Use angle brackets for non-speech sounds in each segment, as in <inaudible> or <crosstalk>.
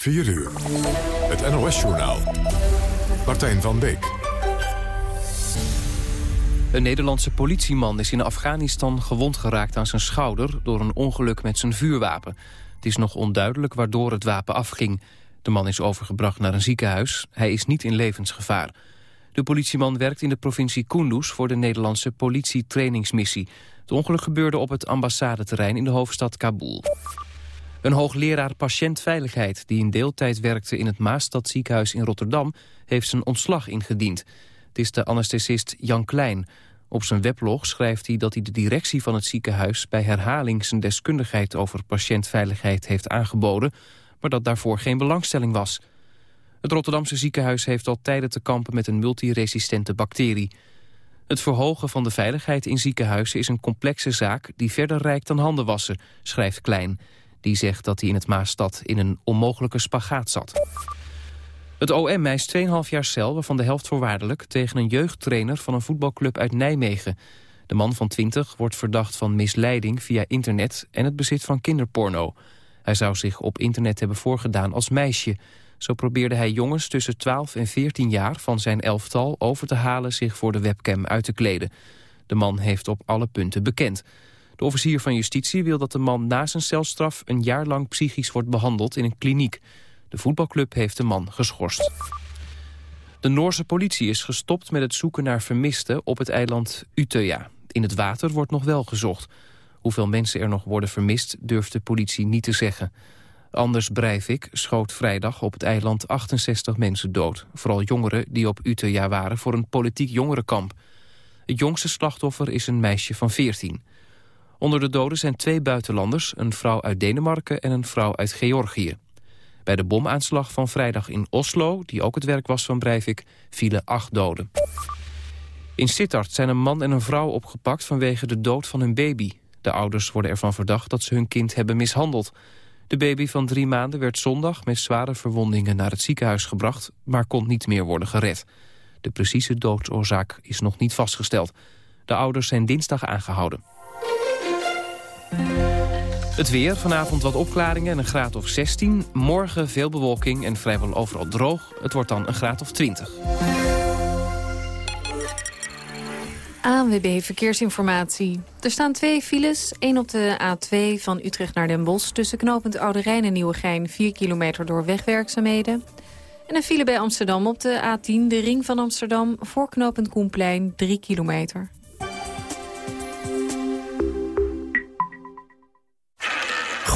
4 uur. Het NOS-journaal. Martijn van Beek. Een Nederlandse politieman is in Afghanistan gewond geraakt aan zijn schouder... door een ongeluk met zijn vuurwapen. Het is nog onduidelijk waardoor het wapen afging. De man is overgebracht naar een ziekenhuis. Hij is niet in levensgevaar. De politieman werkt in de provincie Kunduz voor de Nederlandse politietrainingsmissie. Het ongeluk gebeurde op het ambassadeterrein in de hoofdstad Kabul. Een hoogleraar patiëntveiligheid die in deeltijd werkte in het Maastadziekenhuis in Rotterdam heeft zijn ontslag ingediend. Het is de anesthesist Jan Klein. Op zijn weblog schrijft hij dat hij de directie van het ziekenhuis bij herhaling zijn deskundigheid over patiëntveiligheid heeft aangeboden, maar dat daarvoor geen belangstelling was. Het Rotterdamse ziekenhuis heeft al tijden te kampen met een multiresistente bacterie. Het verhogen van de veiligheid in ziekenhuizen is een complexe zaak die verder reikt dan handen wassen, schrijft Klein. Die zegt dat hij in het Maastad in een onmogelijke spagaat zat. Het OM eist 2,5 jaar cel, waarvan de helft voorwaardelijk... tegen een jeugdtrainer van een voetbalclub uit Nijmegen. De man van 20 wordt verdacht van misleiding via internet... en het bezit van kinderporno. Hij zou zich op internet hebben voorgedaan als meisje. Zo probeerde hij jongens tussen 12 en 14 jaar van zijn elftal over te halen... zich voor de webcam uit te kleden. De man heeft op alle punten bekend. De officier van justitie wil dat de man na zijn celstraf... een jaar lang psychisch wordt behandeld in een kliniek. De voetbalclub heeft de man geschorst. De Noorse politie is gestopt met het zoeken naar vermisten op het eiland Utøya. In het water wordt nog wel gezocht. Hoeveel mensen er nog worden vermist durft de politie niet te zeggen. Anders Breivik schoot vrijdag op het eiland 68 mensen dood. Vooral jongeren die op Utøya waren voor een politiek jongerenkamp. Het jongste slachtoffer is een meisje van 14. Onder de doden zijn twee buitenlanders, een vrouw uit Denemarken en een vrouw uit Georgië. Bij de bomaanslag van vrijdag in Oslo, die ook het werk was van Breivik, vielen acht doden. In Sittard zijn een man en een vrouw opgepakt vanwege de dood van hun baby. De ouders worden ervan verdacht dat ze hun kind hebben mishandeld. De baby van drie maanden werd zondag met zware verwondingen naar het ziekenhuis gebracht, maar kon niet meer worden gered. De precieze doodsoorzaak is nog niet vastgesteld. De ouders zijn dinsdag aangehouden. Het weer, vanavond wat opklaringen en een graad of 16. Morgen veel bewolking en vrijwel overal droog. Het wordt dan een graad of 20. ANWB Verkeersinformatie. Er staan twee files. één op de A2 van Utrecht naar Den Bosch... tussen knooppunt Oude Rijn en Nieuwegein... 4 kilometer door wegwerkzaamheden. En een file bij Amsterdam op de A10, de ring van Amsterdam... voor knooppunt Koenplein, 3 kilometer.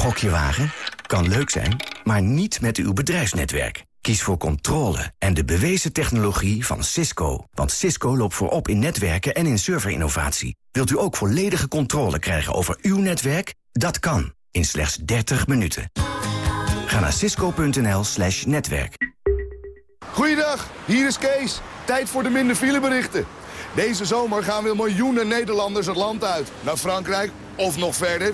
Gokje Kan leuk zijn, maar niet met uw bedrijfsnetwerk. Kies voor controle en de bewezen technologie van Cisco. Want Cisco loopt voorop in netwerken en in serverinnovatie. Wilt u ook volledige controle krijgen over uw netwerk? Dat kan, in slechts 30 minuten. Ga naar cisco.nl slash netwerk. Goeiedag, hier is Kees. Tijd voor de minder fileberichten. Deze zomer gaan weer miljoenen Nederlanders het land uit. Naar Frankrijk of nog verder.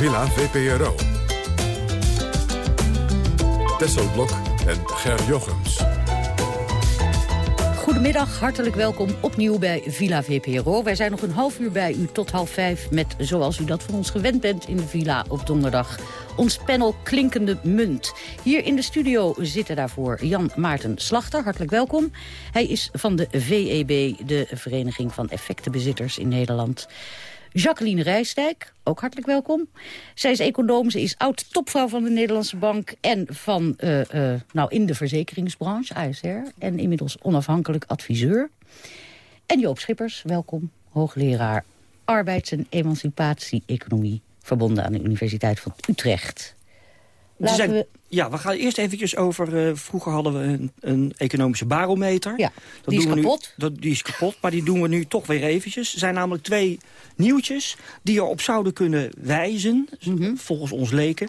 Villa VPRO. Tesselblok en Ger Jochems. Goedemiddag, hartelijk welkom opnieuw bij Villa VPRO. Wij zijn nog een half uur bij u tot half vijf... met, zoals u dat van ons gewend bent in de Villa op donderdag... ons panel Klinkende Munt. Hier in de studio zitten daarvoor Jan Maarten Slachter. Hartelijk welkom. Hij is van de VEB, de Vereniging van Effectenbezitters in Nederland. Jacqueline Rijsdijk, ook hartelijk welkom. Zij is econoom, ze is oud-topvrouw van de Nederlandse Bank... en van, uh, uh, nou, in de verzekeringsbranche, ASR... en inmiddels onafhankelijk adviseur. En Joop Schippers, welkom, hoogleraar arbeids- en emancipatie-economie... verbonden aan de Universiteit van Utrecht. Laten we ja, we gaan eerst eventjes over... Uh, vroeger hadden we een, een economische barometer. Ja, dat die is kapot. Nu, dat, die is kapot, maar die doen we nu toch weer eventjes. Er zijn namelijk twee nieuwtjes die erop zouden kunnen wijzen... Mhm. volgens ons leken,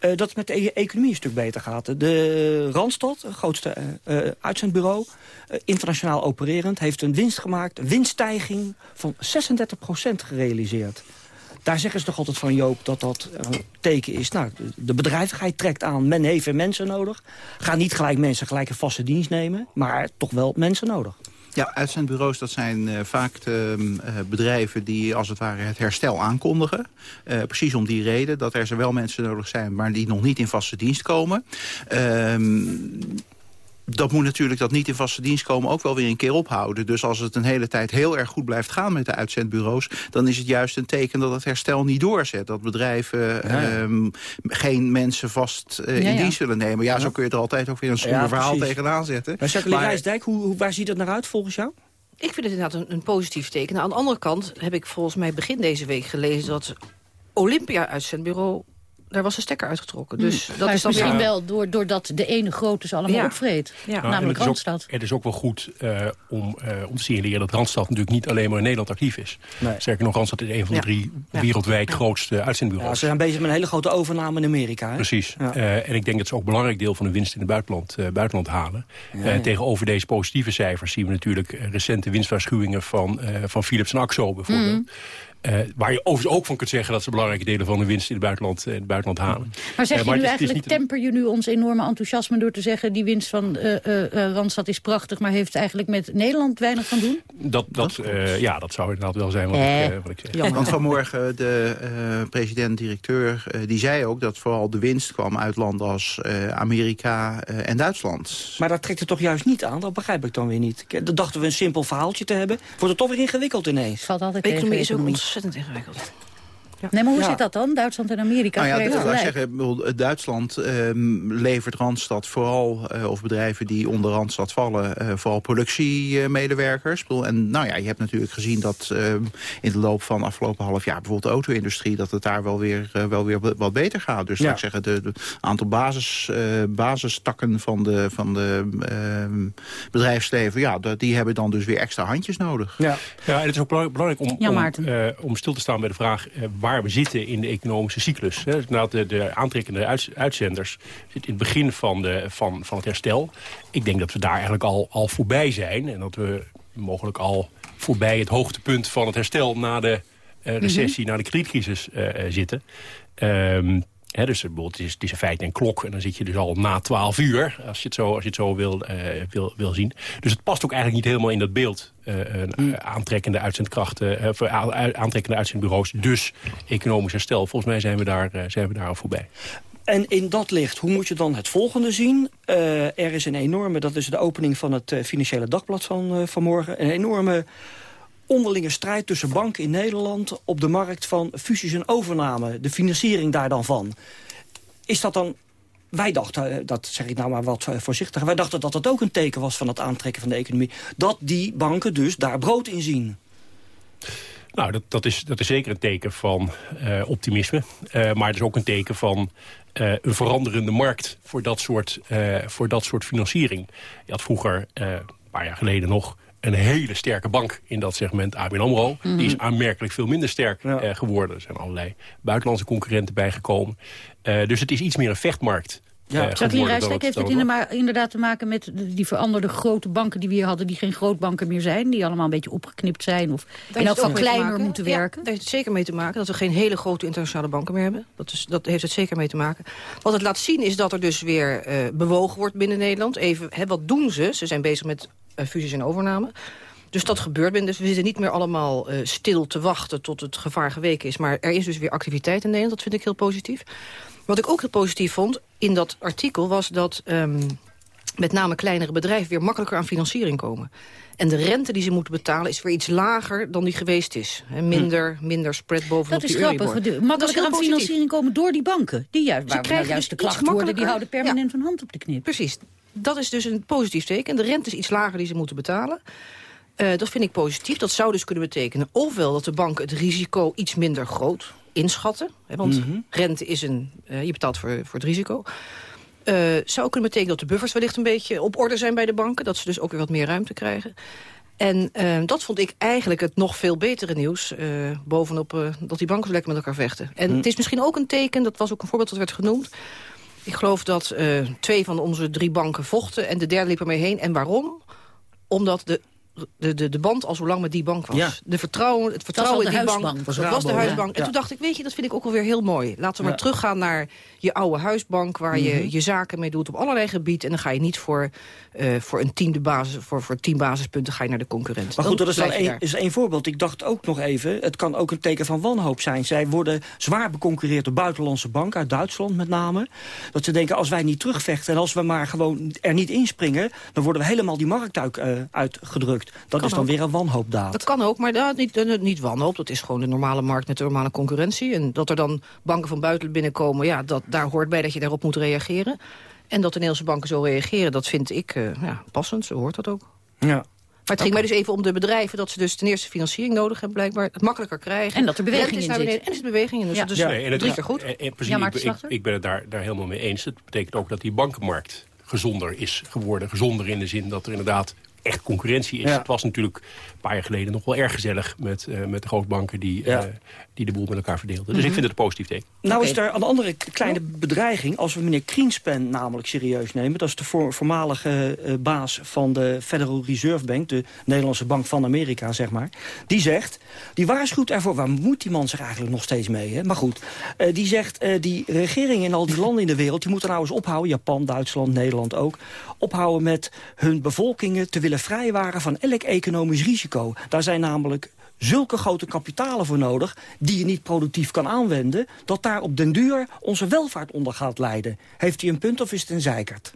uh, dat het met de e-, economie een stuk beter gaat. De Randstad, het grootste uh, uitzendbureau, internationaal opererend... heeft een winst gemaakt, een winststijging van 36% gerealiseerd. Daar zeggen ze toch altijd van, Joop, dat dat een teken is. Nou, de bedrijvigheid trekt aan. Men heeft mensen nodig. Ga niet gelijk mensen gelijk een vaste dienst nemen. Maar toch wel mensen nodig. Ja, uitzendbureaus dat zijn uh, vaak de, uh, bedrijven die als het ware het herstel aankondigen. Precies om die reden dat er zowel mensen nodig zijn... maar die nog niet in vaste dienst komen. Dat moet natuurlijk dat niet in vaste dienst komen ook wel weer een keer ophouden. Dus als het een hele tijd heel erg goed blijft gaan met de uitzendbureaus... dan is het juist een teken dat het herstel niet doorzet. Dat bedrijven ehm, geen mensen vast uh, in dienst zullen nemen. Ja, zo kun je er altijd ook weer een somber verhaal tegenaan zetten. Maar Jacqueline Rijsdijk, hoe, hoe, waar ziet dat naar uit volgens jou? Ik vind het inderdaad een, een positief teken. Nou, aan de andere kant heb ik volgens mij begin deze week gelezen... dat Olympia-uitzendbureau daar was de stekker uitgetrokken. Dus dat is dan misschien wel door, doordat de ene grote ze allemaal opvreet. Ja. Nou, namelijk het Randstad. het is ook wel goed uh, om, uh, om te signaleren dat Randstad natuurlijk niet alleen maar in Nederland actief is. Nee. Zeker nog, Randstad is een van de drie wereldwijd grootste uitzendbureaus. ze zijn bezig met een hele grote overname in Amerika. Hè? Precies. Uh, en ik denk dat ze ook een belangrijk deel van de winst in het buitenland, buitenland halen. tegenover deze positieve cijfers zien we natuurlijk recente winstwaarschuwingen van, van Philips en Axo bijvoorbeeld. Mm. Uh, waar je overigens ook van kunt zeggen dat ze belangrijke delen van de winst in het buitenland, in het buitenland halen. Maar zeg je uh, nu eigenlijk, temper je nu ons enorme enthousiasme door te zeggen... die winst van uh, Randstad is prachtig, maar heeft eigenlijk met Nederland weinig van doen? Dat, dat, ja, dat zou inderdaad wel zijn wat, ik, wat ik zeg. Want vanmorgen de president-directeur die zei ook dat vooral de winst kwam uit landen als Amerika en Duitsland. Maar dat trekt er toch juist niet aan? Dat begrijp ik dan weer niet. Dan dachten we een simpel verhaaltje te hebben. Wordt het toch weer ingewikkeld ineens? Valt altijd Economie is ook ontzettend ingewikkeld. Ja. Nee, maar hoe zit dat dan? Duitsland en Amerika nou ja, dat, laat zeggen, Duitsland ehm, levert Randstad vooral, uh, of bedrijven die onder Randstad vallen, uh, vooral productiemedewerkers. en nou ja, je hebt natuurlijk gezien dat ehm, in de loop van afgelopen half jaar bijvoorbeeld de auto-industrie, dat het daar wel weer, uh, wel weer wat beter gaat. Dus ja. laat ik zeggen, de, de aantal basis, basistakken van de, van de ehm, bedrijfsleven, ja, die hebben dan dus weer extra handjes nodig. Ja, ja en het is ook belangrijk om, om, om stil te staan bij de vraag waar we zitten in de economische cyclus. Hè. Nou, de, de aantrekkende uitzenders zitten in het begin van, de, van, van het herstel. Ik denk dat we daar eigenlijk al, al voorbij zijn. En dat we mogelijk al voorbij het hoogtepunt van het herstel... na de uh, recessie, mm na de kredietcrisis uh, zitten. Um, dus bijvoorbeeld, het is, het is in feite een klok en dan zit je dus al na 12 uur, als je het zo, als je het zo wil, uh, wil, wil zien. Dus het past ook eigenlijk niet helemaal in dat beeld. Uh, uh, aantrekkende uitzendkrachten, aantrekkende uitzendbureaus, dus economisch herstel. Volgens mij zijn we daar, zijn we daar al voorbij. En in dat licht, hoe moet je dan het volgende zien? er is een enorme, dat is de opening van het Financiële Dagblad van vanmorgen... een enorme onderlinge strijd tussen banken in Nederland... op de markt van fusies en overname, de financiering daar dan van. Is dat dan... Wij dachten, eh, dat zeg ik nou maar wat eh, voorzichtig... wij dachten dat dat ook een teken was van het aantrekken van de economie. Dat die banken dus daar brood in zien. Nou, dat, dat, is, dat is zeker een teken van uh, optimisme. Maar het is ook een teken van een veranderende markt voor dat soort, voor dat soort financiering. Je had vroeger, een paar jaar geleden nog een hele sterke bank in dat segment, ABN AMRO. Die is mhm. aanmerkelijk veel minder sterk eh, geworden. Er zijn allerlei buitenlandse concurrenten bijgekomen. Uh, dus het is iets meer een vechtmarkt. Ja. Uh, Jacqueline Rijstek heeft het inderdaad te maken met die veranderde grote banken die we hier hadden... die geen grootbanken meer zijn, die allemaal een beetje opgeknipt zijn... of daar in elk geval kleiner moeten werken. daar heeft het zeker mee te maken dat we geen hele grote internationale banken meer hebben. Dat, is, dat heeft het zeker mee te maken. Wat het laat zien is dat er dus weer uh, bewogen wordt binnen Nederland. Even, hè, wat doen ze? Ze zijn bezig met fusies en overname. Dus dat gebeurt. Dus we zitten niet meer allemaal uh, stil te wachten tot het gevaar geweken is. Maar er is dus weer activiteit in Nederland. Dat vind ik heel positief. Wat ik ook heel positief vond in dat artikel was dat... Um, met name kleinere bedrijven weer makkelijker aan financiering komen. En de rente die ze moeten betalen is weer iets lager dan die geweest is. Minder, minder spread bovenop dat die is grappig. Euribor. Makkelijker aan financiering komen door die banken. Die juist, waar we nou krijgen juist de dus iets klachten worden, die makkelijker- houden permanent hun hand op de knip. Precies. Dat is dus een positief teken. De rente is iets lager die ze moeten betalen. Eh, dat vind ik positief. Dat zou dus kunnen betekenen ofwel dat de banken het risico iets minder groot inschatten. Hè, want Mhm. rente is een... eh, je betaalt voor, voor het risico. Eh, zou kunnen betekenen dat de buffers wellicht een beetje op orde zijn bij de banken. Dat ze dus ook weer wat meer ruimte krijgen. En dat vond ik eigenlijk het nog veel betere nieuws. bovenop dat die banken zo lekker met elkaar vechten. En Hm. het is misschien ook een teken, dat was ook een voorbeeld dat werd genoemd. Ik geloof dat eh, twee van onze drie banken vochten en de derde liep ermee heen. En waarom? Omdat de, de, de, de band al zo lang met die bank was. Ja. De vertrouwen, het vertrouwen in die bank, huisbank. dat Was was de huisbank. ja. En toen dacht ik, weet je, dat vind ik ook alweer heel mooi. Laten we maar Ja. teruggaan naar je oude huisbank... waar Mhm. je je zaken mee doet op allerlei gebieden. En dan ga je niet voor, eh, voor een tiende basis, voor, voor tien basispunten ga je naar de concurrent. Maar goed, dat is dan je één, is één voorbeeld. Ik dacht ook nog even, het kan ook een teken van wanhoop zijn. Zij worden zwaar beconcurreerd door buitenlandse banken, uit Duitsland met name. Dat ze denken, als wij niet terugvechten en als we maar gewoon er niet inspringen... dan worden we helemaal die markt uit, eh, uitgedrukt. Dat Kan is dan ook. weer een wanhoopdaad. Dat kan ook, maar dat, niet, eh, niet wanhoop. Dat is gewoon de normale markt met de normale concurrentie. En dat er dan banken van buiten binnenkomen... Ja, dat, daar hoort bij dat je daarop moet reageren. En dat de Nederlandse banken zo reageren, dat vind ik eh, ja, passend. Zo hoort dat ook. Ja. Maar het ging mij dus even om de bedrijven... dat ze dus ten eerste financiering nodig hebben, blijkbaar. Het makkelijker krijgen. En dat er beweging in zit. En er is beweging in. Dus Ja. dat is Nee, en het- drie keer goed. en- en precies, Ja, ik, ik ben het daar, daar helemaal mee eens. Het betekent ook dat die bankenmarkt gezonder is geworden. Gezonder in de zin dat er inderdaad echt concurrentie is. Ja. Het was natuurlijk een paar jaar geleden nog wel erg gezellig... met, eh, met de grootbanken die, Ja. Die de boel met elkaar verdeelden. Mhm. Dus ik vind het een positief teken. Nou is er een andere kleine bedreiging. Als we meneer Greenspan namelijk serieus nemen... dat is de voor- voormalige eh, baas van de Federal Reserve Bank... de Nederlandse bank van Amerika, zeg maar. Die zegt, die waarschuwt ervoor... waar moet die man zich eigenlijk nog steeds mee? Hè? Maar goed, eh, die zegt, eh, die regeringen in al die landen in de wereld... die moeten nou eens ophouden, Japan, Duitsland, Nederland ook... ophouden met hun bevolkingen te willen vrijwaren... van elk economisch risico. Daar zijn namelijk zulke grote kapitalen voor nodig... die je niet productief kan aanwenden... dat daar op den duur onze welvaart onder gaat lijden. Heeft hij een punt of is het een zeikert?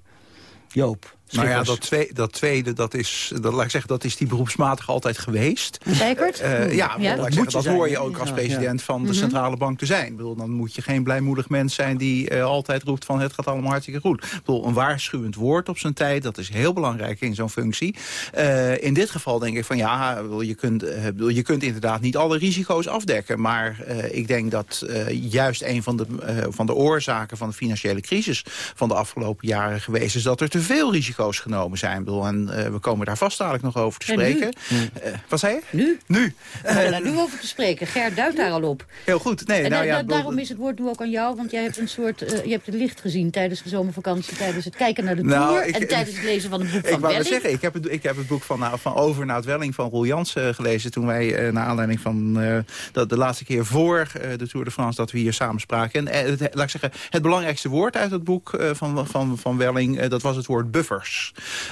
Joop. Nou ja, dat, twee, dat tweede, dat is, dat, laat ik zeggen, dat is die beroepsmatig altijd geweest. Zeikert? Eh, ja, Ja? zeggen, dat hoor je ook als Ja, president van de Mhm. centrale bank te zijn. Ik bedoel, dan moet je geen blijmoedig mens zijn die eh, altijd roept van het gaat allemaal hartstikke goed. Ik bedoel, een waarschuwend woord op zijn tijd, dat is heel belangrijk in zo'n functie. Eh, in dit geval denk ik van ja, je, kunt, eh, bedoel, je kunt inderdaad niet alle risico's afdekken. Maar eh, ik denk dat eh, juist een van de, eh, van de oorzaken van de financiële crisis van de afgelopen jaren geweest is dat er te veel risico's genomen zijn. Ik bedoel, en eh, we komen daar vast dadelijk nog over te spreken. Eh, wat zei je? Nu? Nu. We gaan daar nu over te spreken. Ger duidt daar al op. Heel goed. Nee, En nou ja, daarom is het woord nu ook aan jou, want jij hebt een soort, eh, je hebt het licht gezien tijdens de zomervakantie, tijdens het kijken naar de Nou, tour ik- en tijdens het lezen van het boek <laughs> Ik van Welling. zeggen, ik heb, het, ik heb het boek van, nou, van Over naar het Welling van Roel Jansen gelezen... toen wij, naar aanleiding van dat de laatste keer voor de Tour de France... dat we hier samen spraken. En het, laat ik zeggen, het belangrijkste woord uit het boek van, van, van Welling... dat was het woord buffers.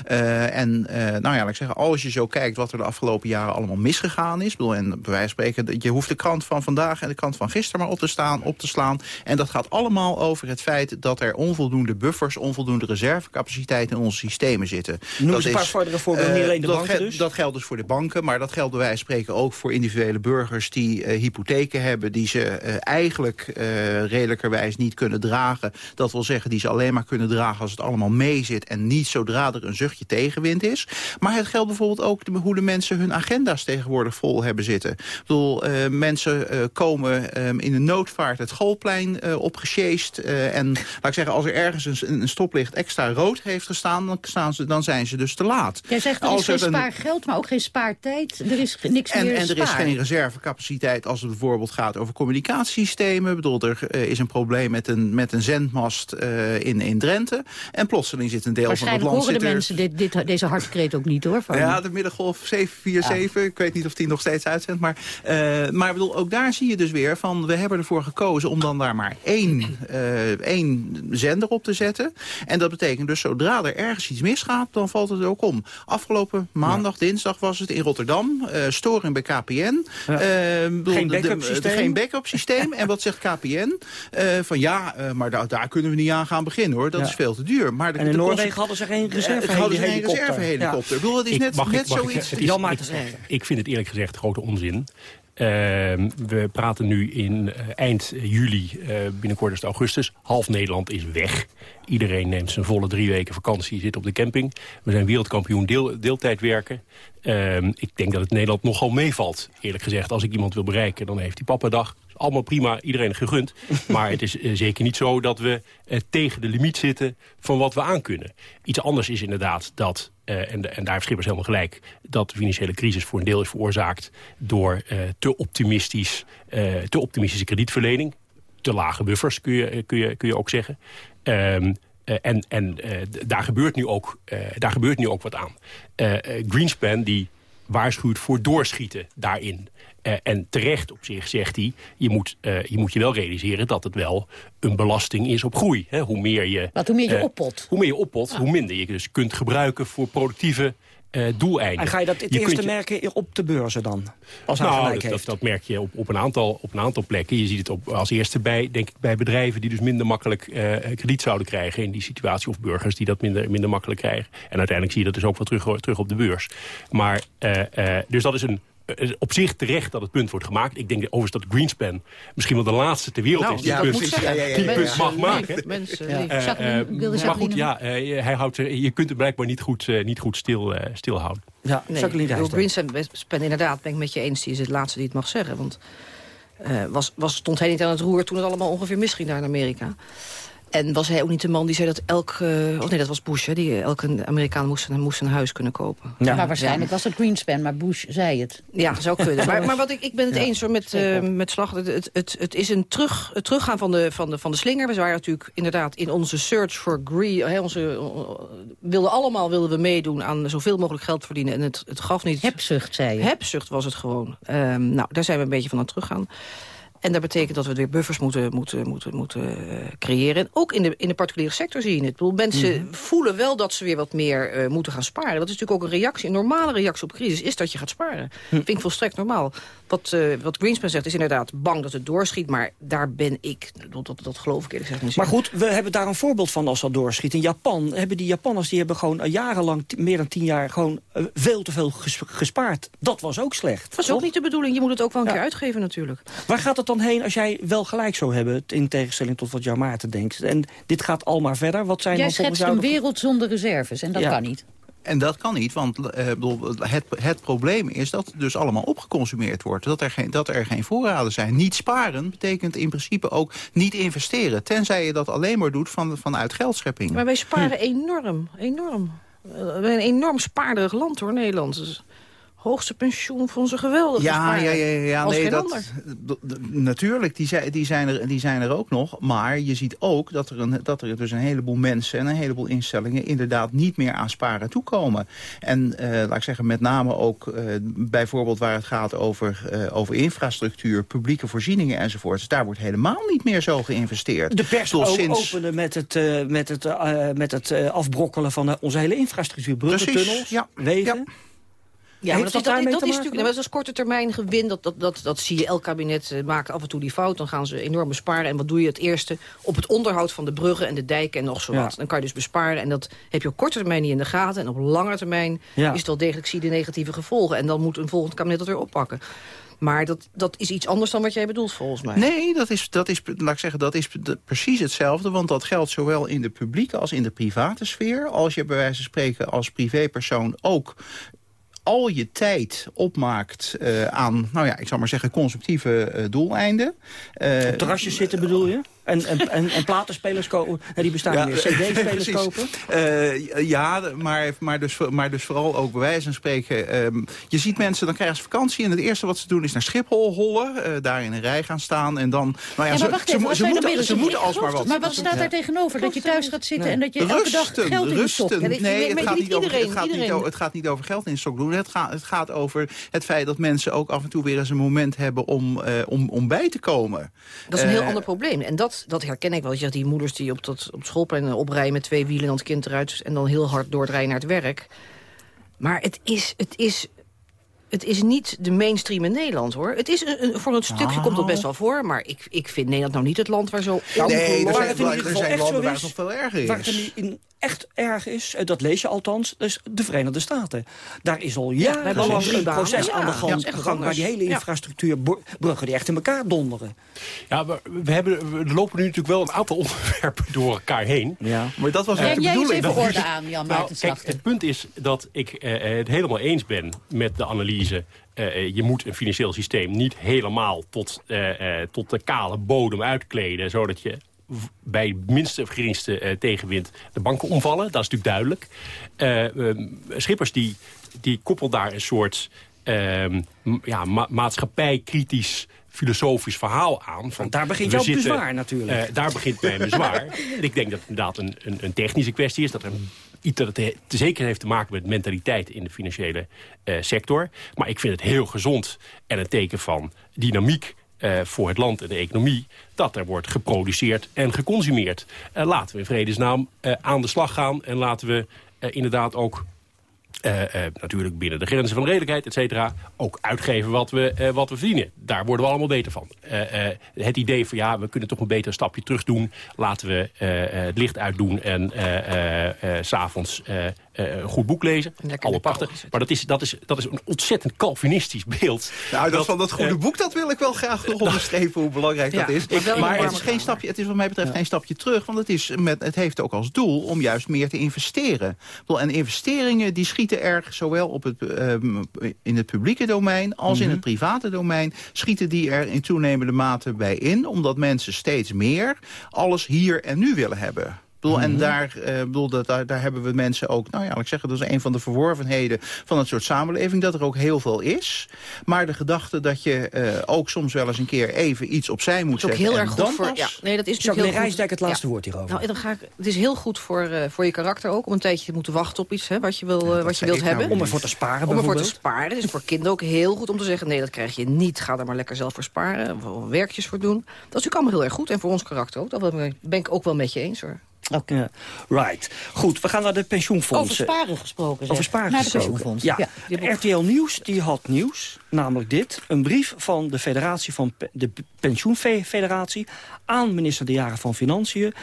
Eh, en eh, nou ja, laat ik zeggen, als je zo kijkt wat er de afgelopen jaren allemaal misgegaan is... Bedoel, en bij wijze van spreken, je hoeft de krant van vandaag en de krant van gisteren maar op te, staan, op te slaan. En dat gaat allemaal over het feit dat er onvoldoende buffers... onvoldoende reservecapaciteit in onze systemen zitten. Noem Dat eens een paar is, vordere voorbeelden, niet eh, alleen de dat banken dus. Dat geldt dus voor de banken, maar dat geldt bij wijze van spreken ook voor individuele burgers die hypotheken hebben, die ze eigenlijk redelijkerwijs niet kunnen dragen. Dat wil zeggen, die ze alleen maar kunnen dragen als het allemaal meezit en niet zodra er een zuchtje tegenwind is. Maar het geldt bijvoorbeeld ook de, hoe de mensen hun agenda's tegenwoordig vol hebben zitten. Ik bedoel, eh, mensen eh, komen eh, in de noodvaart het schoolplein eh opgesjeest. en laat ik zeggen, als er ergens een, een stoplicht extra rood heeft gestaan, dan, staan ze, dan zijn ze dus te laat. Jij zegt er is Als geen een- spaargeld, maar ook geen spaartijd. Er is niks en, meer en er is spaar. geen reservecapaciteit als het bijvoorbeeld gaat over communicatiesystemen. Ik bedoel, er is een probleem met een, met een zendmast in, in Drenthe. En plotseling zit een deel van het land... horen de er- mensen dit, dit, deze hartkreet ook niet, hoor. Van, ja, de middengolf 747. Ik weet niet of die nog steeds uitzendt. Maar, eh, maar ik bedoel, ook daar zie je dus weer van... we hebben ervoor gekozen om dan daar maar één, eh, één zender op te zetten. En dat betekent dus zodra er ergens iets misgaat... dan valt het ook om. Afgelopen maandag, dinsdag was het in Rotterdam. eh storing bij KPN. Ja. Bedoel, Geen backup systeem? Geen backup systeem. en wat zegt KPN? Eh, van ja, maar daar, daar kunnen we niet aan gaan beginnen hoor. Dat Ja. is veel te duur. Maar de, En in de Noorwegen hadden ze geen geen reserve houden ze geen reservehelikopter. Ik bedoel, het is net, mag net zoiets... Ik, ik, ik vind het eerlijk gezegd grote onzin. Ehm, we praten nu in eh, eind juli, uh, binnenkort is het augustus. Half Nederland is weg. Iedereen neemt zijn volle drie weken vakantie, zit op de camping. We zijn wereldkampioen deel, deeltijd werken. Ehm, ik denk dat het Nederland nogal meevalt, eerlijk gezegd. Als ik iemand wil bereiken, dan heeft hij pappadag. Allemaal prima, iedereen gegund. <laughs> Maar het is eh, zeker niet zo dat we tegen de limiet zitten van wat we aankunnen. Iets anders is inderdaad dat uh, en, en, daar heeft Schippers helemaal gelijk... dat de financiële crisis voor een deel is veroorzaakt... door uh, te, optimistisch, uh, te optimistische kredietverlening. Te lage buffers, kun je, kun je, kun je ook zeggen. Um, en en daar, gebeurt nu ook, daar gebeurt nu ook wat aan. Greenspan die waarschuwt voor doorschieten daarin. Uh, en terecht op zich zegt hij, je moet, uh, je moet je wel realiseren dat het wel een belasting is op groei. Hè? Hoe meer je, Wat, hoe meer je uh, oppot. Hoe meer je oppot, hoe minder je dus kunt gebruiken voor productieve doeleinden. En ga je dat het je eerste merken op de beurzen dan? Als nou, gelijk dat, heeft. dat, dat, merk je op, op, een aantal, op een aantal plekken. Je ziet het op, als eerste bij, denk ik, bij bedrijven die dus minder makkelijk krediet zouden krijgen in die situatie. Of burgers die dat minder, minder makkelijk krijgen. En uiteindelijk zie je dat dus ook wel terug, terug op de beurs. Maar, dus dat is een op zich terecht dat het punt wordt gemaakt. Ik denk overigens dat Greenspan misschien wel de laatste ter wereld nou, is... die ja, punt, ja, ja, die punt mag maken. Mensen. Uh, maar goed, ja, uh, hij houdt, je kunt het blijkbaar niet goed, niet goed stil, stilhouden. Ja, nee, Greenspan inderdaad, ben ik met je eens. Die is het laatste die het mag zeggen. Want was, was, stond hij niet aan het roer toen het allemaal ongeveer misging daar in Amerika. En was hij ook niet de man die zei dat elk... Uh, of nee, dat was Bush, hè, die elke Amerikaan moest, moest een huis kunnen kopen. Ja. Maar waarschijnlijk ja. was het Greenspan, maar Bush zei het. Ja, zou kunnen. maar, maar wat ik, ik ben het ja. eens hoor, met, uh, met Slag. Het, het, het, het, is een terug, het teruggaan van de, van, de, van de slinger. We waren natuurlijk inderdaad in onze search for greed... Hè, onze, wilden allemaal wilden we meedoen aan zoveel mogelijk geld verdienen. En het, het gaf niet... Hebzucht, zei je. Hebzucht was het gewoon. Um, nou, daar zijn we een beetje van aan teruggaan. En dat betekent dat we weer buffers moeten, moeten, moeten, moeten creëren. En ook in de, in de particuliere sector zie je het. Ik bedoel, mensen mm -hmm. voelen wel dat ze weer wat meer uh, moeten gaan sparen. Dat is natuurlijk ook een reactie. Een normale reactie op crisis is dat je gaat sparen. Hm. Vind ik volstrekt normaal. Wat, uh, wat Greenspan zegt is inderdaad bang dat het doorschiet. Maar daar ben ik, dat, dat, dat geloof ik eerlijk gezegd niet. Maar goed, we hebben daar een voorbeeld van als dat doorschiet. In Japan hebben die Japanners die hebben gewoon jarenlang, meer dan tien jaar... gewoon veel te veel gespaard. Dat was ook slecht. Dat is ook niet de bedoeling. Je moet het ook wel een ja. keer uitgeven natuurlijk. Waar gaat het dan heen als jij wel gelijk zou hebben... in tegenstelling tot wat jouw Maarten denkt? En dit gaat al maar verder. Wat zijn jij schetst een wereld zonder reserves en dat ja. kan niet. En dat kan niet, want uh, het, het probleem is dat het dus allemaal opgeconsumeerd wordt. Dat er, geen, dat er geen voorraden zijn. Niet sparen betekent in principe ook niet investeren. Tenzij je dat alleen maar doet van, vanuit geldschepping. Maar wij sparen hm. enorm, enorm. We zijn een enorm spaarderig land hoor, Nederland. Dus hoogste pensioenfondsen geweldig. Ja, ja, ja, ja, Als nee, geen dat, natuurlijk, die zijn, die, zijn er, die zijn er ook nog. Maar je ziet ook dat er, een, dat er dus een heleboel mensen en een heleboel instellingen inderdaad niet meer aan sparen toekomen. En uh, laat ik zeggen, met name ook uh, bijvoorbeeld waar het gaat over, uh, over infrastructuur, publieke voorzieningen enzovoort. Daar wordt helemaal niet meer zo geïnvesteerd. De pers ook sinds... openen met het, met het, met het afbrokkelen van onze hele infrastructuur. Bruggentunnels, ja, wegen. Ja. Ja, maar dat, dat, dat, dat is natuurlijk nou, dat is korte termijn gewin. Dat, dat, dat, dat zie je. Elk kabinet uh, maakt af en toe die fout. Dan gaan ze enorm besparen. En wat doe je het eerste? Op het onderhoud van de bruggen en de dijken en nog zo wat. Ja. Dan kan je dus besparen. En dat heb je op korte termijn niet in de gaten. En op lange termijn ja. is het wel degelijk zie je de negatieve gevolgen. En dan moet een volgend kabinet dat weer oppakken. Maar dat, dat is iets anders dan wat jij bedoelt, volgens mij. Nee, dat is, dat is, laat ik zeggen, dat is precies hetzelfde. Want dat geldt zowel in de publieke als in de private sfeer. Als je bij wijze van spreken als privépersoon ook al je tijd opmaakt uh, aan, nou ja, ik zal maar zeggen, constructieve uh, doeleinden. Uh, Op terrasjes zitten bedoel je? En, en, en, en platenspelers kopen, die bestaan ja, niet meer. <laughs> CD-spelers kopen? Uh, ja, maar, maar, dus, maar dus vooral ook bij wijze van spreken. Um, je ziet mensen, dan krijgen ze vakantie en het eerste wat ze doen is naar Schiphol hollen. Uh, daar in een rij gaan staan en dan... Nou ja, ja maar wacht ze, even, ze, ze moeten, ze moeten alsmaar wat. Maar wat staat daar tegenover? Dat je thuis gaat zitten nee. en dat je elke dag rusten, geld in stok Nee, nee het, gaat niet over, het, gaat niet over, het gaat niet over geld in de stok doen. Het gaat, het gaat over het feit dat mensen ook af en toe weer eens een moment hebben om, uh, om, om bij te komen. Dat is een heel ander probleem. En dat, dat herken ik wel. Je die moeders die op, dat, op schoolplein oprijden met twee wielen en het kind eruit... en dan heel hard doordrijden naar het werk. Maar het is, het is het is niet de mainstream in Nederland, hoor. Het is een, voor een stukje komt dat best wel voor. Maar ik, ik vind Nederland nou niet het land waar zo... nee, er zijn, er zijn landen waar het nog veel erger is. Waar het in echt erg is, eh, dat lees je althans, dus de Verenigde Staten. Daar is al jarenlang ja, een proces aan de gang, ja, waar die hele infrastructuur, bruggen die echt in elkaar donderen. Ja, we, we, hebben, we lopen nu natuurlijk wel een aantal <laughs> onderwerpen door elkaar heen. Ja. Maar dat was ja, de bedoeling. Jij orde aan, Jan nou, kijk, Het punt is dat ik eh, het helemaal eens ben met de analyse uh, je moet een financieel systeem niet helemaal tot, uh, uh, tot de kale bodem uitkleden... zodat je bij minste of geringste tegenwind de banken omvallen. Dat is natuurlijk duidelijk. Schippers die, die koppelt daar een soort ehm, ja, ma maatschappijkritisch filosofisch verhaal aan. Van, daar begint jouw zitten, bezwaar natuurlijk. daar begint mijn bezwaar. <laughs> en ik denk dat het inderdaad een, een, een technische kwestie is. Dat er iets dat zeker heeft te maken met mentaliteit in de financiële uh, sector. Maar ik vind het heel gezond en een teken van dynamiek uh, voor het land en de economie... dat er wordt geproduceerd en geconsumeerd. Uh, laten we in vredesnaam aan de slag gaan en laten we inderdaad ook uh, uh, natuurlijk binnen de grenzen van de redelijkheid, et cetera, ook uitgeven wat we, uh, wat we verdienen. Daar worden we allemaal beter van. het idee van ja, we kunnen toch een beter stapje terug doen. Laten we het licht uitdoen en s'avonds een goed boek lezen. Alle pachten. Maar dat is, dat, is, dat is een ontzettend Calvinistisch beeld. Nou, dat, van dat goede boek, dat wil ik wel graag nog <laughs> onderstrepen hoe belangrijk dat is. maar het is, geen stapje, het is wat mij betreft geen stapje terug. Want het, is met, het heeft ook als doel om juist meer te investeren. En investeringen die schieten er zowel op het, ehm, in het publieke domein als in het mhm. private domein... schieten die er in toenemende mate bij in. Omdat mensen steeds meer alles hier en nu willen hebben. Bedoel, En mhm. daar, uh, bedoel, dat, daar, daar hebben we mensen ook... Nou ja, ik zeg, dat is een van de verworvenheden van het soort samenleving... dat er ook heel veel is. Maar de gedachte dat je uh, ook soms wel eens een keer even iets opzij moet zetten... Dat is ook heel erg goed voor... Ja, nee, dat is natuurlijk heel Rijsdijk het laatste woord hierover. Nou, dan ga ik, het is heel goed voor, uh, voor je karakter ook... om een tijdje te moeten wachten op iets hè, wat je, wil, ja, wat je wilt hebben. Nou om ervoor te sparen Om ervoor te sparen. Het is voor kinderen ook heel goed om te zeggen... nee, dat krijg je niet. Ga er maar lekker zelf voor sparen. Of werkjes voor doen. Dat is natuurlijk allemaal heel erg goed. En voor ons karakter ook. Dat ben ik ook wel met je eens hoor. Oké, right. Goed, we gaan naar de pensioenfondsen. Over sparen gesproken. Zeg. Over sparen naar gesproken. Ja. ja. RTL Nieuws die had nieuws, namelijk dit. Een brief van de, federatie van de Pensioenfederatie aan minister De Jager van Financiën.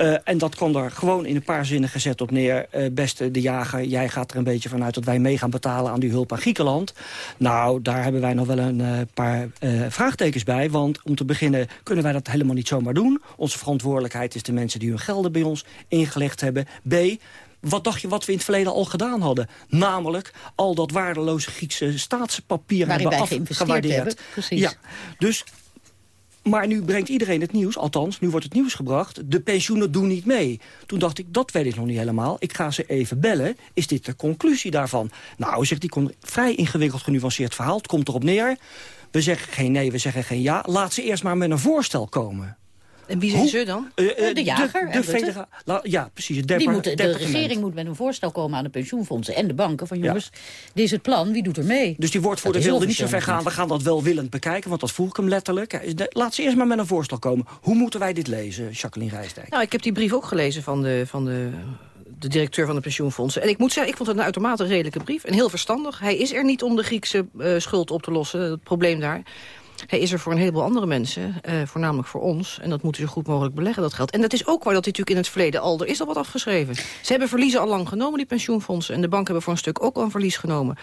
Uh, en dat kwam er gewoon in een paar zinnen gezet op neer. Uh, beste de jager, jij gaat er een beetje vanuit dat wij mee gaan betalen aan die hulp aan Griekenland. Nou, daar hebben wij nog wel een uh, paar vraagtekens bij. Want om te beginnen kunnen wij dat helemaal niet zomaar doen. Onze verantwoordelijkheid is de mensen die hun gelden bij ons ingelegd hebben. B, wat dacht je wat we in het verleden al gedaan hadden? Namelijk al dat waardeloze Griekse staatspapier hebben afgewaardeerd. Hebben, precies. Ja, dus maar nu brengt iedereen het nieuws, althans, nu wordt het nieuws gebracht... de pensioenen doen niet mee. Toen dacht ik, dat weet ik nog niet helemaal. Ik ga ze even bellen. Is dit de conclusie daarvan? Nou, zegt die vrij ingewikkeld genuanceerd verhaal. Het komt erop neer. We zeggen geen nee, we zeggen geen ja. Laat ze eerst maar met een voorstel komen. En wie zijn ze dan? Uh, uh, de jager. De, de ja, precies. Die de regering moet met een voorstel komen aan de pensioenfondsen en de banken. Van jongens, dit is het plan, wie doet er mee? Dus die woordvoerder wilde niet zo ver gaan. We gaan dat welwillend bekijken, want dat vroeg ik hem letterlijk. Laat ze eerst maar met een voorstel komen. Hoe moeten wij dit lezen, Jacqueline Rijsdijk? Nou, ik heb die brief ook gelezen van de... Van de de directeur van de pensioenfondsen. En ik moet zeggen, ik vond het een uitermate redelijke brief. En heel verstandig. Hij is er niet om de Griekse uh, schuld op te lossen, het probleem daar. Hij is er voor een heleboel andere mensen, uh, voornamelijk voor ons. En dat moeten ze zo goed mogelijk beleggen, dat geld. En dat is ook waar dat natuurlijk in het verleden al, er is al wat afgeschreven. Ze hebben verliezen al lang genomen, die pensioenfondsen. En de banken hebben voor een stuk ook al een verlies genomen.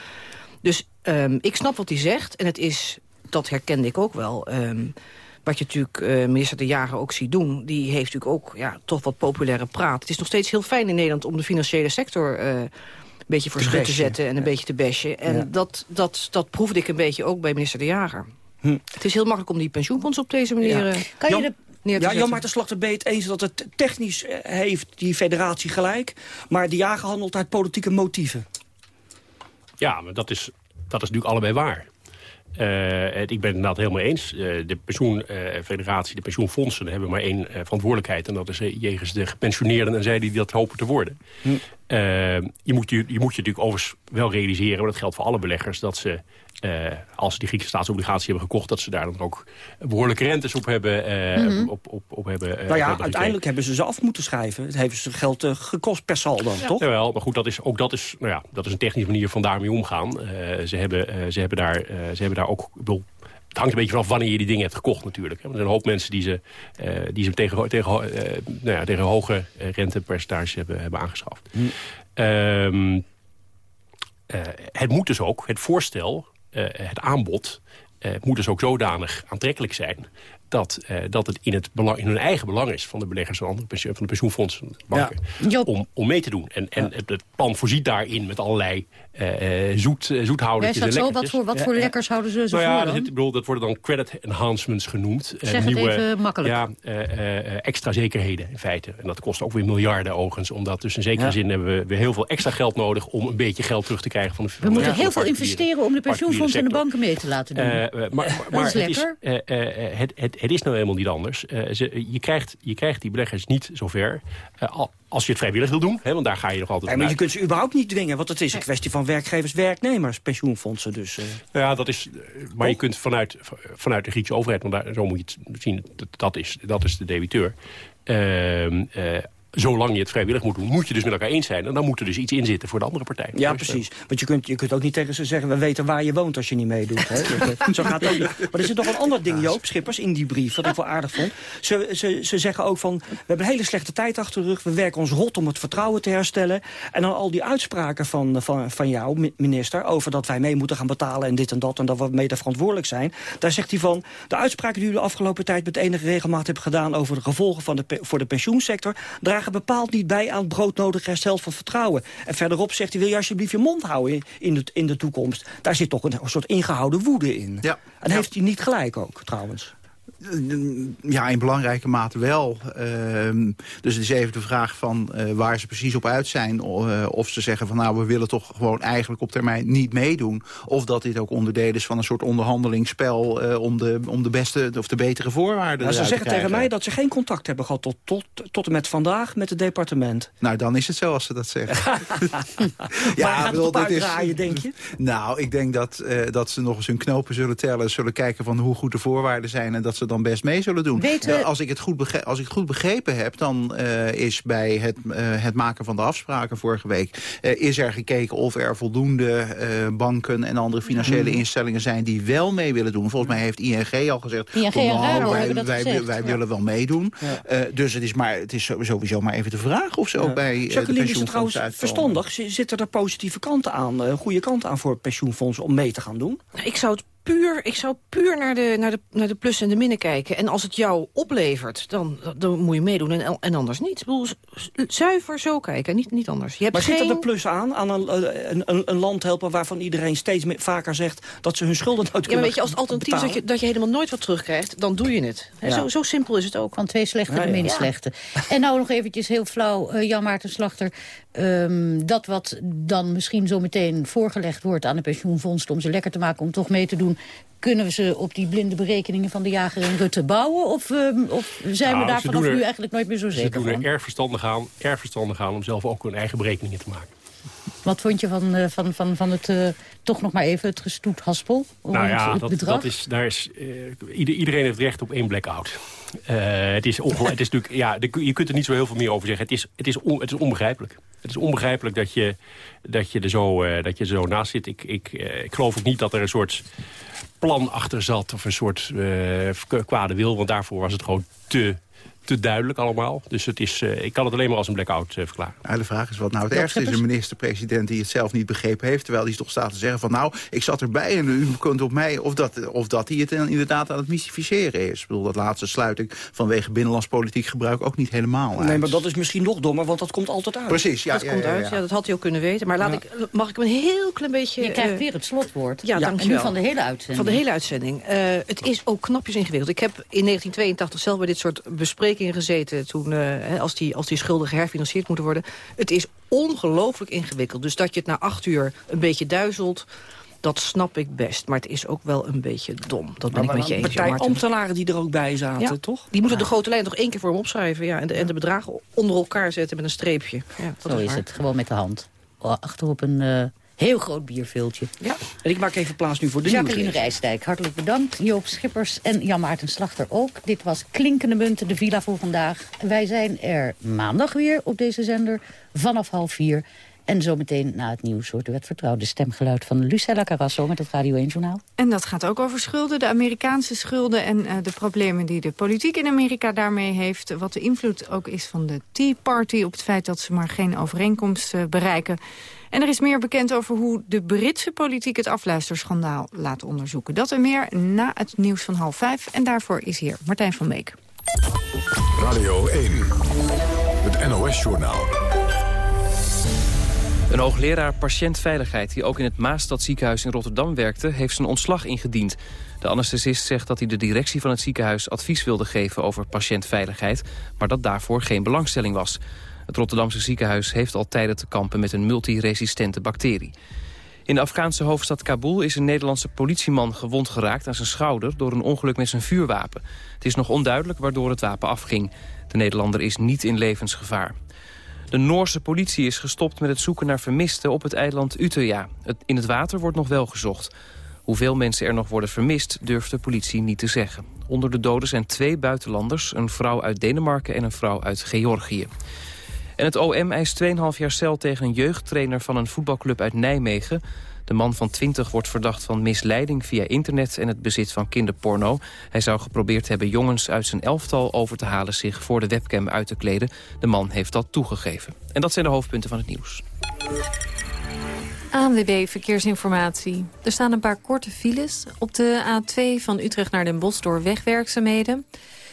Dus um, ik snap wat hij zegt. En het is, dat herkende ik ook wel... Um, wat je natuurlijk uh, minister De Jager ook ziet doen... die heeft natuurlijk ook ja, toch wat populaire praat. Het is nog steeds heel fijn in Nederland om de financiële sector... Uh, een beetje voor schut te zetten en een beetje te bashen. En dat, dat, dat proefde ik een beetje ook bij minister De Jager. Hm. Het is heel makkelijk om die pensioenfonds op deze manier... Ja. Eh, kan je de ja, Jan Maarten Slachter het eens dat het technisch eh, heeft die federatie gelijk... maar de jager handelt uit politieke motieven. Ja, maar dat is, dat is natuurlijk allebei waar. Uh, ik ben het inderdaad helemaal eens. Uh, de pensioenfederatie, de pensioenfondsen hebben maar één uh, verantwoordelijkheid. En dat is jegens de gepensioneerden en zij die dat hopen te worden. Hm. je, moet je, je moet je natuurlijk overigens wel realiseren, maar dat geldt voor alle beleggers... dat ze als ze die Griekse staatsobligatie hebben gekocht... dat ze daar dan ook behoorlijke rentes op hebben, mm op, op, op hebben Nou ja, uiteindelijk hebben ze ze af moeten schrijven. Het heeft ze geld gekost per saldo, ja. toch? Jawel, maar goed, dat is, ook dat is, nou ja, dat is een technische manier van daarmee omgaan. ze, hebben, ze, hebben daar, ze hebben daar ook het hangt een beetje vanaf wanneer je die dingen hebt gekocht natuurlijk. Er zijn een hoop mensen die ze, uh, die ze tegen, tegen, uh, nou ja, tegen hoge rentepercentages hebben, hebben aangeschaft. Hm. Uh, het moet dus ook, het voorstel, het aanbod... moet dus ook zodanig aantrekkelijk zijn dat, uh, dat het in, het belang, in hun eigen belang is... van de beleggers van, andere pensioen, van de pensioenfondsen banken, om, om mee te doen. En, en het plan voorziet daarin met allerlei zoet, uh, zoethoudertjes ja, zo? Wat voor, wat voor lekkers houden ze zo nou ja, voor dat, bedoel, dat worden dan credit enhancements genoemd. Zeg nieuwe, het even makkelijk. Ja, extra zekerheden in feite. En dat kost ook weer miljarden ogens. Omdat dus in zekere zin hebben we weer heel veel extra geld nodig... om een beetje geld terug te krijgen van de We moeten heel veel investeren om de pensioenfondsen en de banken mee te laten doen. maar maar, maar is het, is, het, het, het, is nou helemaal niet anders. Ze, je, krijgt, je krijgt die beleggers niet zover... als je het vrijwillig wil doen, hè, want daar ga je nog altijd ja, Maar je kunt ze überhaupt niet dwingen, want het is een kwestie van werkgevers, werknemers, pensioenfondsen. Dus, uh... Ja, dat is, maar je kunt vanuit, vanuit de Griekse overheid, want daar, zo moet je het zien, dat, is, dat is de debiteur... Uh, zolang je het vrijwillig moet doen, moet je dus met elkaar eens zijn. En dan moet er dus iets in zitten voor de andere partij. Ja, precies. Want je kunt, je kunt ook niet tegen ze zeggen... we weten waar je woont als je niet meedoet. Hè? <laughs> Zo gaat het ook Maar er zit nog een ander ding, Joop Schippers, in die brief... wat ik wel aardig vond. Ze, ze, ze zeggen ook van... we hebben een hele slechte tijd achter de rug. We werken ons rot om het vertrouwen te herstellen. En dan al die uitspraken van, van, van jou, minister... over dat wij mee moeten gaan betalen en dit en dat... en dat we mede verantwoordelijk zijn. Daar zegt hij van... de uitspraken die jullie de afgelopen tijd... met enige regelmaat hebben gedaan... over de gevolgen van de, voor de pensioensector... dragen bepaald niet bij aan het broodnodig herstel van vertrouwen. En verderop zegt hij, wil je alsjeblieft je mond houden in de, in de toekomst. Daar zit toch een, soort ingehouden woede in. Ja. En heeft hij niet gelijk ook, trouwens. Ja, in belangrijke mate wel. Ehm, dus het is even de vraag van uh, waar ze precies op uit zijn. Uh, of ze zeggen van nou, we willen toch gewoon eigenlijk op termijn niet meedoen. Of dat dit ook onderdeel is van een soort onderhandelingsspel... Uh, om, de, om de beste of de betere voorwaarden nou, Ze zeggen tegen mij dat ze geen contact hebben gehad tot, tot, tot en met vandaag met het departement. Nou, dan is het zo als ze dat zeggen. <laughs> ja, gaat het op uitdraaien, denk je? Nou, ik denk dat, dat ze nog eens hun knopen zullen tellen. Zullen kijken van hoe goed de voorwaarden zijn... en dat ze dan best mee zullen doen. als, ik het goed als ik het goed begrepen heb, dan uh, is bij het, uh, het maken van de afspraken vorige week... Uh, is er gekeken of er voldoende banken en andere financiële mhm. instellingen zijn... die wel mee willen doen. Volgens mij heeft ING al gezegd... ING en nou, wij, wij, wij, willen wel meedoen. Ja. dus het is, maar, het is sowieso maar even de vraag of ze ook bij Jacqueline, de pensioenfonds is verstandig? Zitten er positieve kanten aan, goede kanten aan voor pensioenfondsen om mee te gaan doen? Ik zou het puur, ik zou puur naar de, naar, de, naar de plus en de minnen kijken. En als het jou oplevert, dan, dan moet je meedoen en, en anders niet. Ik bedoel, zuiver zo kijken, niet, niet anders. Je hebt maar geen... zit er de plus aan, aan een, eh, een, een, een, land helpen waarvan iedereen steeds meer, vaker zegt... dat ze hun schulden nooit ja, weet je, Als het alternatief is dat je, dat je helemaal nooit wat terugkrijgt, dan doe je het. Zo, zo simpel is het ook. Van twee slechte ja, de min slechte. En nou nog eventjes heel flauw, uh, Jan Maarten Slachter... Um, dat wat dan misschien zo meteen voorgelegd wordt aan de pensioenfondsen... om ze lekker te maken om toch mee te doen... kunnen we ze op die blinde berekeningen van de jager in Rutte bouwen? Of, um, of zijn nou, we daar vanaf nu eigenlijk nooit meer zo zeker van? Ze doen er erg verstandig aan, erg verstandig aan om zelf ook hun eigen berekeningen te maken. Wat vond je van, uh, van, van, van het, uh, toch nog maar even, het gestoet haspel? Nou ja, het, het dat, dat, is, daar is, uh, iedereen heeft recht op één blackout. het, is het is natuurlijk, ja, je kunt er niet zo heel veel meer over zeggen. Het is, het is, on, het is onbegrijpelijk. Het is onbegrijpelijk dat je, dat je, er, zo, uh, dat je zo naast zit. Ik, ik, uh, ik geloof ook niet dat er een soort plan achter zat... of een soort uh, kwade wil, want daarvoor was het gewoon te te duidelijk allemaal. Dus het is, uh, ik kan het alleen maar als een blackout uh, verklaren. de vraag is wat nou het ergste is. Een minister-president die het zelf niet begrepen heeft... terwijl hij toch staat te zeggen van nou, ik zat erbij en u kunt op mij... of dat, of dat hij het inderdaad aan het mystificeren is. Ik bedoel, dat laatste sluit ik vanwege binnenlands politiek gebruik ook niet helemaal uit. Nee, maar dat is misschien nog dommer, want dat komt altijd uit. Precies, ja. Dat ja, komt ja, uit, ja, dat had hij ook kunnen weten. Maar laat ik, mag ik hem een heel klein beetje... Je krijgt weer het slotwoord. Ja, dank je wel. van de hele uitzending. Van de hele uitzending. Uh, het is ook knapjes ingewikkeld. Ik heb in 1982 zelf bij dit soort besprekingen gezeten uh, als, die, als die schulden herfinancierd moeten worden. Het is ongelooflijk ingewikkeld. Dus dat je het na acht uur een beetje duizelt... Dat snap ik best, maar het is ook wel een beetje dom. Dat ben ik met je eens. Partij ambtenaren die er ook bij zaten, toch? Die moeten de grote lijn nog één keer voor hem opschrijven. Ja, en, de, en de bedragen onder elkaar zetten met een streepje. Ja, dat Zo is, het, gewoon met de hand. Achterop een... Uh Heel groot bierveeltje. Ja, en ik maak even plaats nu voor de Jacqueline Rijsdijk, hartelijk bedankt. Joop Schippers en Jan-Maarten Slachter ook. Dit was Klinkende Munten, de villa voor vandaag. Wij zijn er maandag weer op deze zender vanaf half vier. En zometeen na het nieuws hoort u het vertrouwde stemgeluid van Lucella Carrasso met het Radio 1 Journaal. En dat gaat ook over schulden, de Amerikaanse schulden en uh, de problemen die de politiek in Amerika daarmee heeft. Wat de invloed ook is van de Tea Party op het feit dat ze maar geen overeenkomst uh, bereiken. En er is meer bekend over hoe de Britse politiek het afluisterschandaal laat onderzoeken. Dat en meer na het nieuws van half vijf. En daarvoor is hier Martijn van Beek. Radio 1, het NOS-journaal. Een hoogleraar patiëntveiligheid die ook in het Maastadziekenhuis in Rotterdam werkte... heeft zijn ontslag ingediend. De anesthesist zegt dat hij de directie van het ziekenhuis advies wilde geven over patiëntveiligheid... maar dat daarvoor geen belangstelling was. Het Rotterdamse ziekenhuis heeft al tijden te kampen met een multiresistente bacterie. In de Afghaanse hoofdstad Kabul is een Nederlandse politieman gewond geraakt aan zijn schouder door een ongeluk met zijn vuurwapen. Het is nog onduidelijk waardoor het wapen afging. De Nederlander is niet in levensgevaar. De Noorse politie is gestopt met het zoeken naar vermisten op het eiland Utøya. in het water wordt nog wel gezocht. Hoeveel mensen er nog worden vermist durft de politie niet te zeggen. Onder de doden zijn twee buitenlanders, een vrouw uit Denemarken en een vrouw uit Georgië. En het OM eist 2,5 jaar cel tegen een jeugdtrainer van een voetbalclub uit Nijmegen. De man van 20 wordt verdacht van misleiding via internet en het bezit van kinderporno. Hij zou geprobeerd hebben jongens uit zijn elftal over te halen zich voor de webcam uit te kleden. De man heeft dat toegegeven. En dat zijn de hoofdpunten van het nieuws. ANWB Verkeersinformatie. Er staan een paar korte files op de A2 van Utrecht naar Den Bosch door wegwerkzaamheden.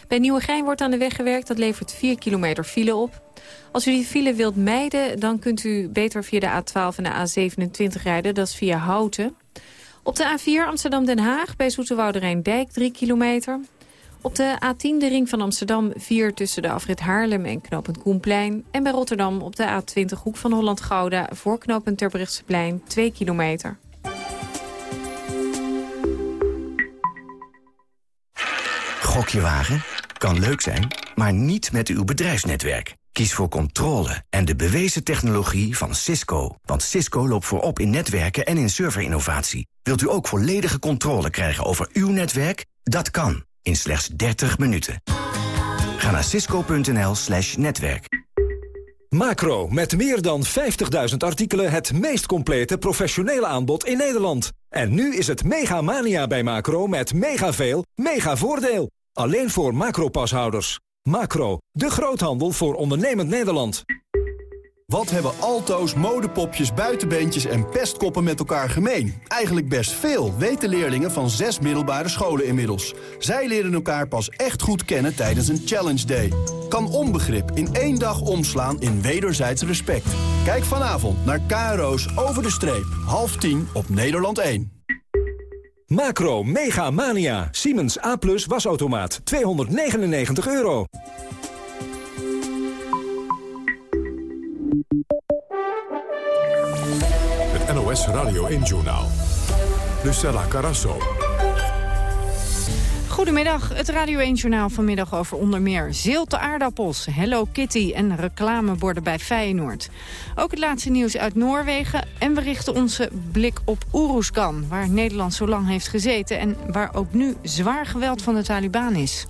Bij Nieuwegein wordt aan de weg gewerkt, dat levert 4 kilometer file op. Als u die file wilt mijden, dan kunt u beter via de A12 en de A27 rijden. Dat is via Houten. Op de A4 Amsterdam-Den Haag bij Zoeterwoude Rijndijk 3 kilometer. Op de A10 de ring van Amsterdam 4 tussen de afrit Haarlem en knooppunt Koenplein. En bij Rotterdam op de A20 hoek van Holland-Gouda voor knooppunt Terbrechtseplein 2 kilometer. Gokje wagen? Kan leuk zijn, maar niet met uw bedrijfsnetwerk. Kies voor controle en de bewezen technologie van Cisco. Want Cisco loopt voorop in netwerken en in serverinnovatie. Wilt u ook volledige controle krijgen over uw netwerk? Dat kan, in slechts 30 minuten. Ga naar cisco.nl slash netwerk. Macro, met meer dan 50.000 artikelen het meest complete professionele aanbod in Nederland. En nu is het mega mania bij Macro met mega veel, mega voordeel. Alleen voor Macro-pashouders. Macro, de groothandel voor ondernemend Nederland. Wat hebben alto's, modepopjes, buitenbeentjes en pestkoppen met elkaar gemeen? Eigenlijk best veel, weten leerlingen van zes middelbare scholen inmiddels. Zij leren elkaar pas echt goed kennen tijdens een Challenge Day. Kan onbegrip in één dag omslaan in wederzijds respect. Kijk vanavond naar KRO's Over de Streep, half tien op Nederland 1. Macro Mega Mania. Siemens A Plus wasautomaat. 299 euro. Het NOS Radio 1 Journaal. Lucella Carasso. Goedemiddag, het Radio 1-journaal vanmiddag over onder meer zilte aardappels, Hello Kitty en reclameborden bij Feyenoord. Ook het laatste nieuws uit Noorwegen en we richten onze blik op Oeroesgan, waar Nederland zo lang heeft gezeten en waar ook nu zwaar geweld van de Taliban is.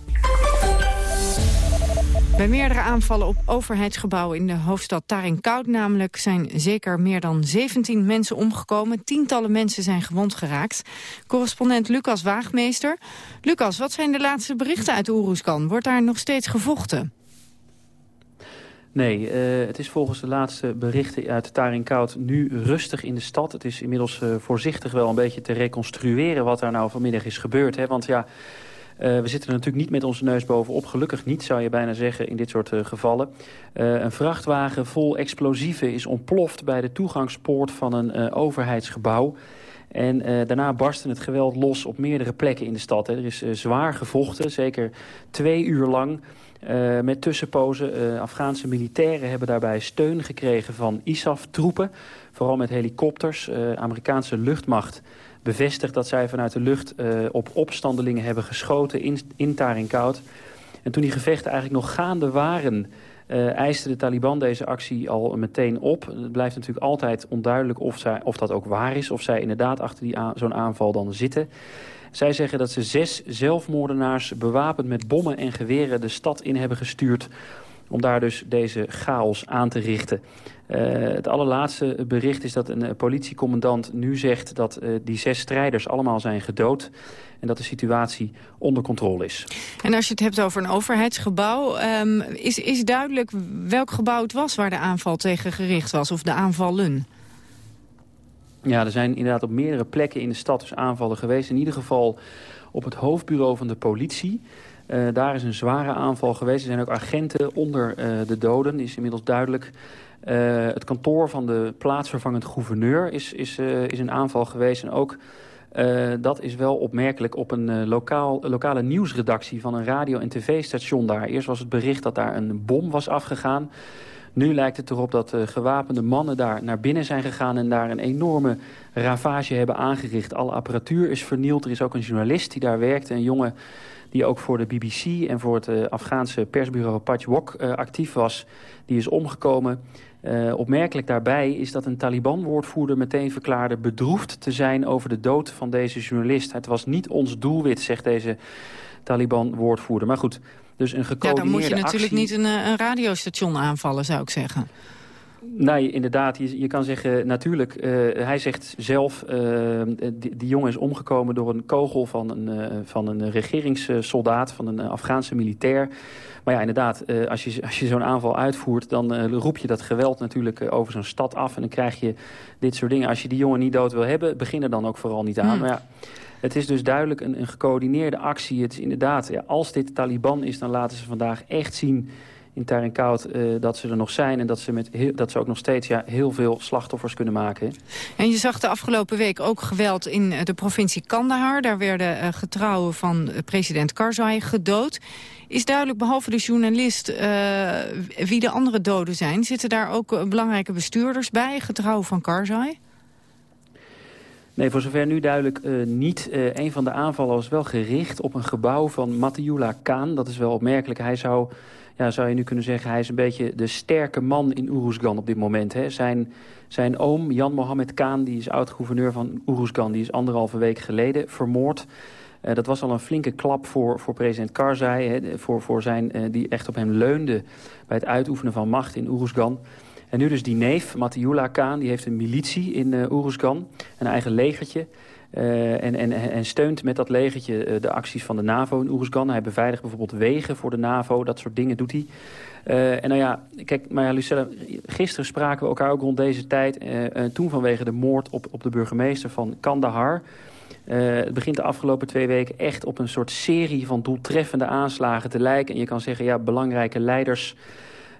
Bij meerdere aanvallen op overheidsgebouwen in de hoofdstad Tarinkoud namelijk zijn zeker meer dan 17 mensen omgekomen. Tientallen mensen zijn gewond geraakt. Correspondent Lucas Waagmeester. Lucas, wat zijn de laatste berichten uit Oeroeskan? Wordt daar nog steeds gevochten? Nee, uh, het is volgens de laatste berichten uit Tarinkoud nu rustig in de stad. Het is inmiddels uh, voorzichtig wel een beetje te reconstrueren wat daar nou vanmiddag is gebeurd. Hè? Want ja, uh, we zitten er natuurlijk niet met onze neus bovenop. Gelukkig niet, zou je bijna zeggen, in dit soort uh, gevallen. Uh, een vrachtwagen vol explosieven is ontploft bij de toegangspoort van een overheidsgebouw. En daarna barstte het geweld los op meerdere plekken in de stad. Hè. Er is zwaar gevochten, zeker twee uur lang. met tussenpozen. Afghaanse militairen hebben daarbij steun gekregen van ISAF-troepen. Vooral met helikopters. Amerikaanse luchtmacht bevestigd dat zij vanuit de lucht uh, op opstandelingen hebben geschoten in, in Tarinkoud. En toen die gevechten eigenlijk nog gaande waren... uh, de Taliban deze actie al meteen op. Het blijft natuurlijk altijd onduidelijk of, zij, of dat ook waar is. Of zij inderdaad achter zo'n aanval dan zitten. Zij zeggen dat ze zes zelfmoordenaars bewapend met bommen en geweren de stad in hebben gestuurd om daar dus deze chaos aan te richten. Uh, het allerlaatste bericht is dat een politiecommandant nu zegt... dat uh, die zes strijders allemaal zijn gedood en dat de situatie onder controle is. En als je het hebt over een overheidsgebouw... Um, is, is duidelijk welk gebouw het was waar de aanval tegen gericht was... of de aanvallen? Ja, er zijn inderdaad op meerdere plekken in de stad dus aanvallen geweest. In ieder geval op het hoofdbureau van de politie... Uh, daar is een zware aanval geweest. Er zijn ook agenten onder uh, de doden, is inmiddels duidelijk. Uh, het kantoor van de plaatsvervangend gouverneur is, is, is een aanval geweest. En ook, dat is wel opmerkelijk, op een lokaal, lokale nieuwsredactie van een radio- en tv-station daar. Eerst was het bericht dat daar een bom was afgegaan. Nu lijkt het erop dat gewapende mannen daar naar binnen zijn gegaan... en daar een enorme ravage hebben aangericht. Alle apparatuur is vernield. Er is ook een journalist die daar werkt, een jonge die ook voor de BBC en voor het Afghaanse persbureau Pajwok actief was. Die is omgekomen. Uh, opmerkelijk daarbij is dat een Taliban-woordvoerder meteen verklaarde bedroefd te zijn over de dood van deze journalist. Het was niet ons doelwit, zegt deze Taliban-woordvoerder. Maar goed, dus een gecoördineerde Ja, dan moet je natuurlijk actie... niet een, een radiostation aanvallen, zou ik zeggen. Nee, inderdaad. Je, je kan zeggen, natuurlijk, uh, hij zegt zelf... Uh, die, die, jongen is omgekomen door een kogel van een, uh, van een regeringssoldaat... van een Afghaanse militair. Maar ja, inderdaad, als je, als je zo'n aanval uitvoert... dan roep je dat geweld natuurlijk over zo'n stad af... en dan krijg je dit soort dingen. Als je die jongen niet dood wil hebben, begin er dan ook vooral niet aan. Hmm. Maar ja, het is dus duidelijk een, een gecoördineerde actie. Het is inderdaad, ja, als dit Taliban is, dan laten ze vandaag echt zien in Tarinkoud uh, dat ze er nog zijn... en dat ze, met heel, dat ze ook nog steeds ja, heel veel slachtoffers kunnen maken. En je zag de afgelopen week ook geweld in de provincie Kandahar. Daar werden uh, getrouwen van president Karzai gedood. Is duidelijk, behalve de journalist, uh, wie de andere doden zijn? Zitten daar ook belangrijke bestuurders bij, getrouwen van Karzai? Nee, voor zover nu duidelijk uh, niet. Uh, een van de aanvallen was wel gericht op een gebouw van Matiullah Khan. Dat is wel opmerkelijk. Hij zou ja, zou je nu kunnen zeggen... hij is een beetje de sterke man in Uruzgan op dit moment. Hè. Zijn, zijn oom, Jan Mohammed Kaan, die is oud-gouverneur van Uruzgan... die is anderhalve week geleden vermoord... Uh, dat was al een flinke klap voor, voor president Karzai, hè, voor, voor zijn, uh, die echt op hem leunde bij het uitoefenen van macht in Uruzgan. En nu dus die neef, Matiullah Khan, die heeft een militie in uh, Uruzgan, een eigen legertje. Uh, en, en, en, steunt met dat legertje uh, de acties van de NAVO in Oeruzgan. Hij beveiligt bijvoorbeeld wegen voor de NAVO, dat soort dingen doet hij. Uh, en nou ja, kijk, maar ja, Lucella, gisteren spraken we elkaar ook rond deze tijd. toen vanwege de moord op, op de burgemeester van Kandahar. het begint de afgelopen twee weken echt op een soort serie van doeltreffende aanslagen te lijken. En je kan zeggen, ja, belangrijke leiders...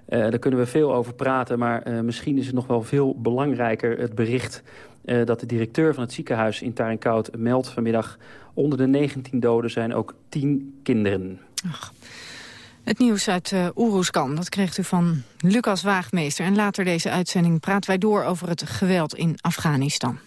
Uh, daar kunnen we veel over praten, maar uh, misschien is het nog wel veel belangrijker het bericht uh, dat de directeur van het ziekenhuis in Tarinkoud meldt vanmiddag... onder de 19 doden zijn ook 10 kinderen. Ach. Het nieuws uit Oeroeskan, dat kreeg u van Lucas Waagmeester. En later deze uitzending praten wij door over het geweld in Afghanistan.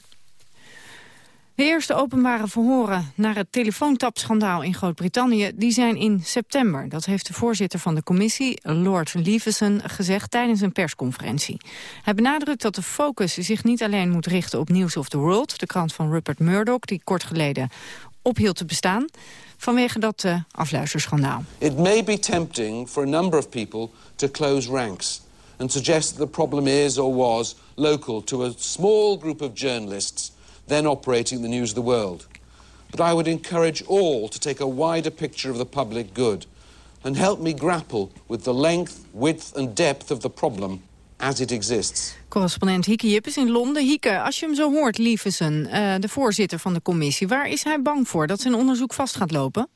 De eerste openbare verhoren naar het telefoontapschandaal in Groot-Brittannië... die zijn in september. Dat heeft de voorzitter van de commissie, Lord Leveson, gezegd tijdens een persconferentie. Hij benadrukt dat de focus zich niet alleen moet richten op News of the World... de krant van Rupert Murdoch, die kort geleden ophield te bestaan... vanwege dat uh, afluisterschandaal. It may be tempting for a number of people to close ranks... and suggest that the problem is or was local to a small group of journalists then operating the news of the world. But I would encourage all to take a wider picture of the public good and help me grapple with the length, width and depth of the problem as it exists. Correspondent Hieke Jippes in Londen. Hieke, als je hem zo hoort, Lievesen, uh, de voorzitter van de commissie... waar is hij bang voor dat zijn onderzoek vast gaat lopen?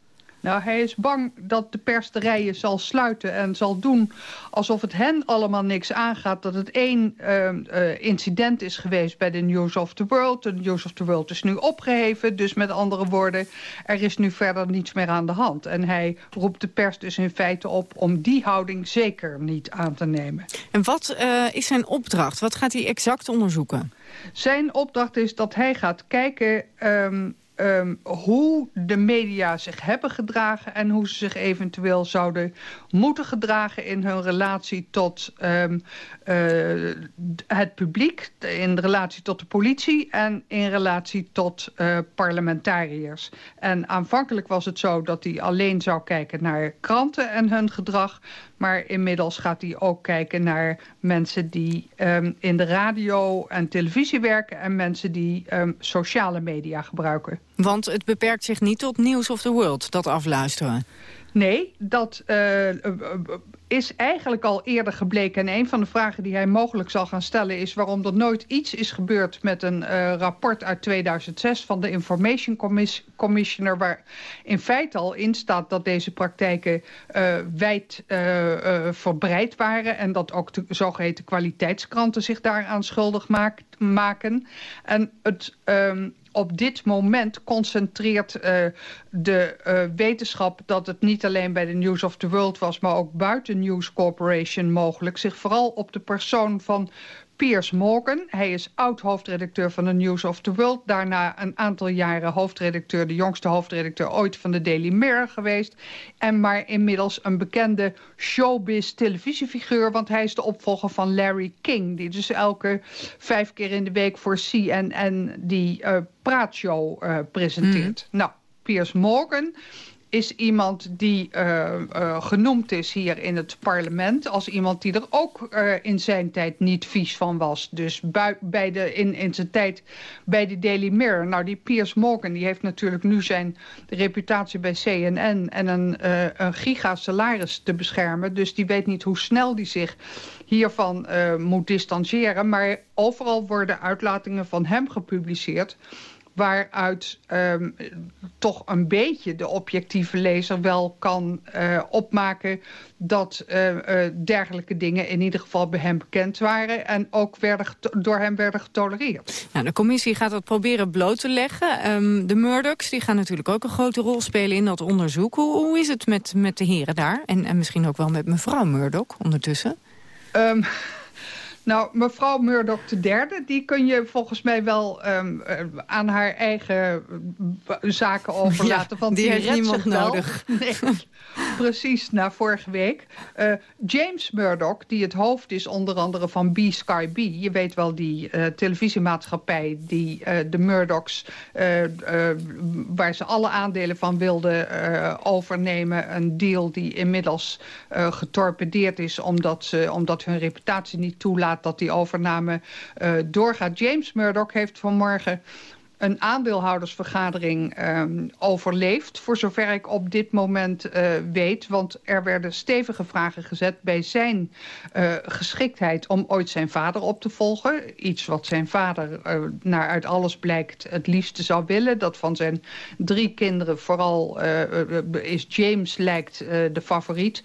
Nou, hij is bang dat de pers de rijen zal sluiten en zal doen alsof het hen allemaal niks aangaat. Dat het één uh, uh, incident is geweest bij de News of the World. De News of the World is nu opgeheven. Dus met andere woorden, er is nu verder niets meer aan de hand. En hij roept de pers dus in feite op om die houding zeker niet aan te nemen. En wat uh, is zijn opdracht? Wat gaat hij exact onderzoeken? Zijn opdracht is dat hij gaat kijken... Um, um, hoe de media zich hebben gedragen... en hoe ze zich eventueel zouden moeten gedragen... in hun relatie tot um, uh, het publiek, in relatie tot de politie... en in relatie tot uh, parlementariërs. En aanvankelijk was het zo dat hij alleen zou kijken naar kranten en hun gedrag... Maar inmiddels gaat hij ook kijken naar mensen die um, in de radio en televisie werken... en mensen die sociale media gebruiken. Want het beperkt zich niet tot News of the World, dat afluisteren. Nee, dat uh, is eigenlijk al eerder gebleken. En een van de vragen die hij mogelijk zal gaan stellen is... waarom er nooit iets is gebeurd met een uh, rapport uit 2006... van de Information Commissioner... waar in feite al in staat dat deze praktijken uh, wijd verbreid waren... en dat ook de zogeheten kwaliteitskranten zich daaraan schuldig maken. En het... Um, op dit moment concentreert uh, de uh, wetenschap dat het niet alleen bij de News of the World was... maar ook buiten News Corporation mogelijk... zich vooral op de persoon van Piers Morgan. Hij is oud-hoofdredacteur van de News of the World. Daarna een aantal jaren hoofdredacteur, de jongste hoofdredacteur ooit van de Daily Mirror geweest. En maar inmiddels een bekende showbiz televisiefiguur. Want hij is de opvolger van Larry King. Die dus elke vijf keer in de week voor CNN die uh, praatshow uh, presenteert. Mm. Nou, Piers Morgan is iemand die uh, uh, genoemd is hier in het parlement... als iemand die er ook uh, in zijn tijd niet vies van was. Dus bij de, in, in zijn tijd bij de Daily Mirror. Nou, die Piers Morgan die heeft natuurlijk nu zijn reputatie bij CNN... en een, een gigasalaris te beschermen. Dus die weet niet hoe snel die zich hiervan moet distancieren. Maar overal worden uitlatingen van hem gepubliceerd waaruit um, toch een beetje de objectieve lezer wel kan uh, opmaken dat uh, uh, dergelijke dingen in ieder geval bij hem bekend waren en ook werden door hem werden getolereerd. Nou, de commissie gaat dat proberen bloot te leggen. Um, de Murdochs die gaan natuurlijk ook een grote rol spelen in dat onderzoek. Hoe, hoe is het met, met de heren daar? En, en misschien ook wel met mevrouw Murdoch ondertussen? Um, Nou, mevrouw Murdoch de derde, die kun je volgens mij wel um, aan haar eigen eh, zaken overlaten. Ja, want die, die heeft niemand nodig. <laughs> Nee, precies, na vorige week. Uh, James Murdoch, die het hoofd is onder andere van B-Sky B. Je weet wel, die uh, televisiemaatschappij die uh, de Murdochs... waar ze alle aandelen van wilden overnemen. Een deal die inmiddels getorpedeerd is... Omdat, ze, omdat hun reputatie niet toelaat dat die overname uh, doorgaat. James Murdoch heeft vanmorgen een aandeelhoudersvergadering um, overleefd... voor zover ik op dit moment uh, weet. Want er werden stevige vragen gezet bij zijn uh, geschiktheid... om ooit zijn vader op te volgen. Iets wat zijn vader naar uit alles blijkt het liefste zou willen. Dat van zijn drie kinderen vooral is James lijkt de favoriet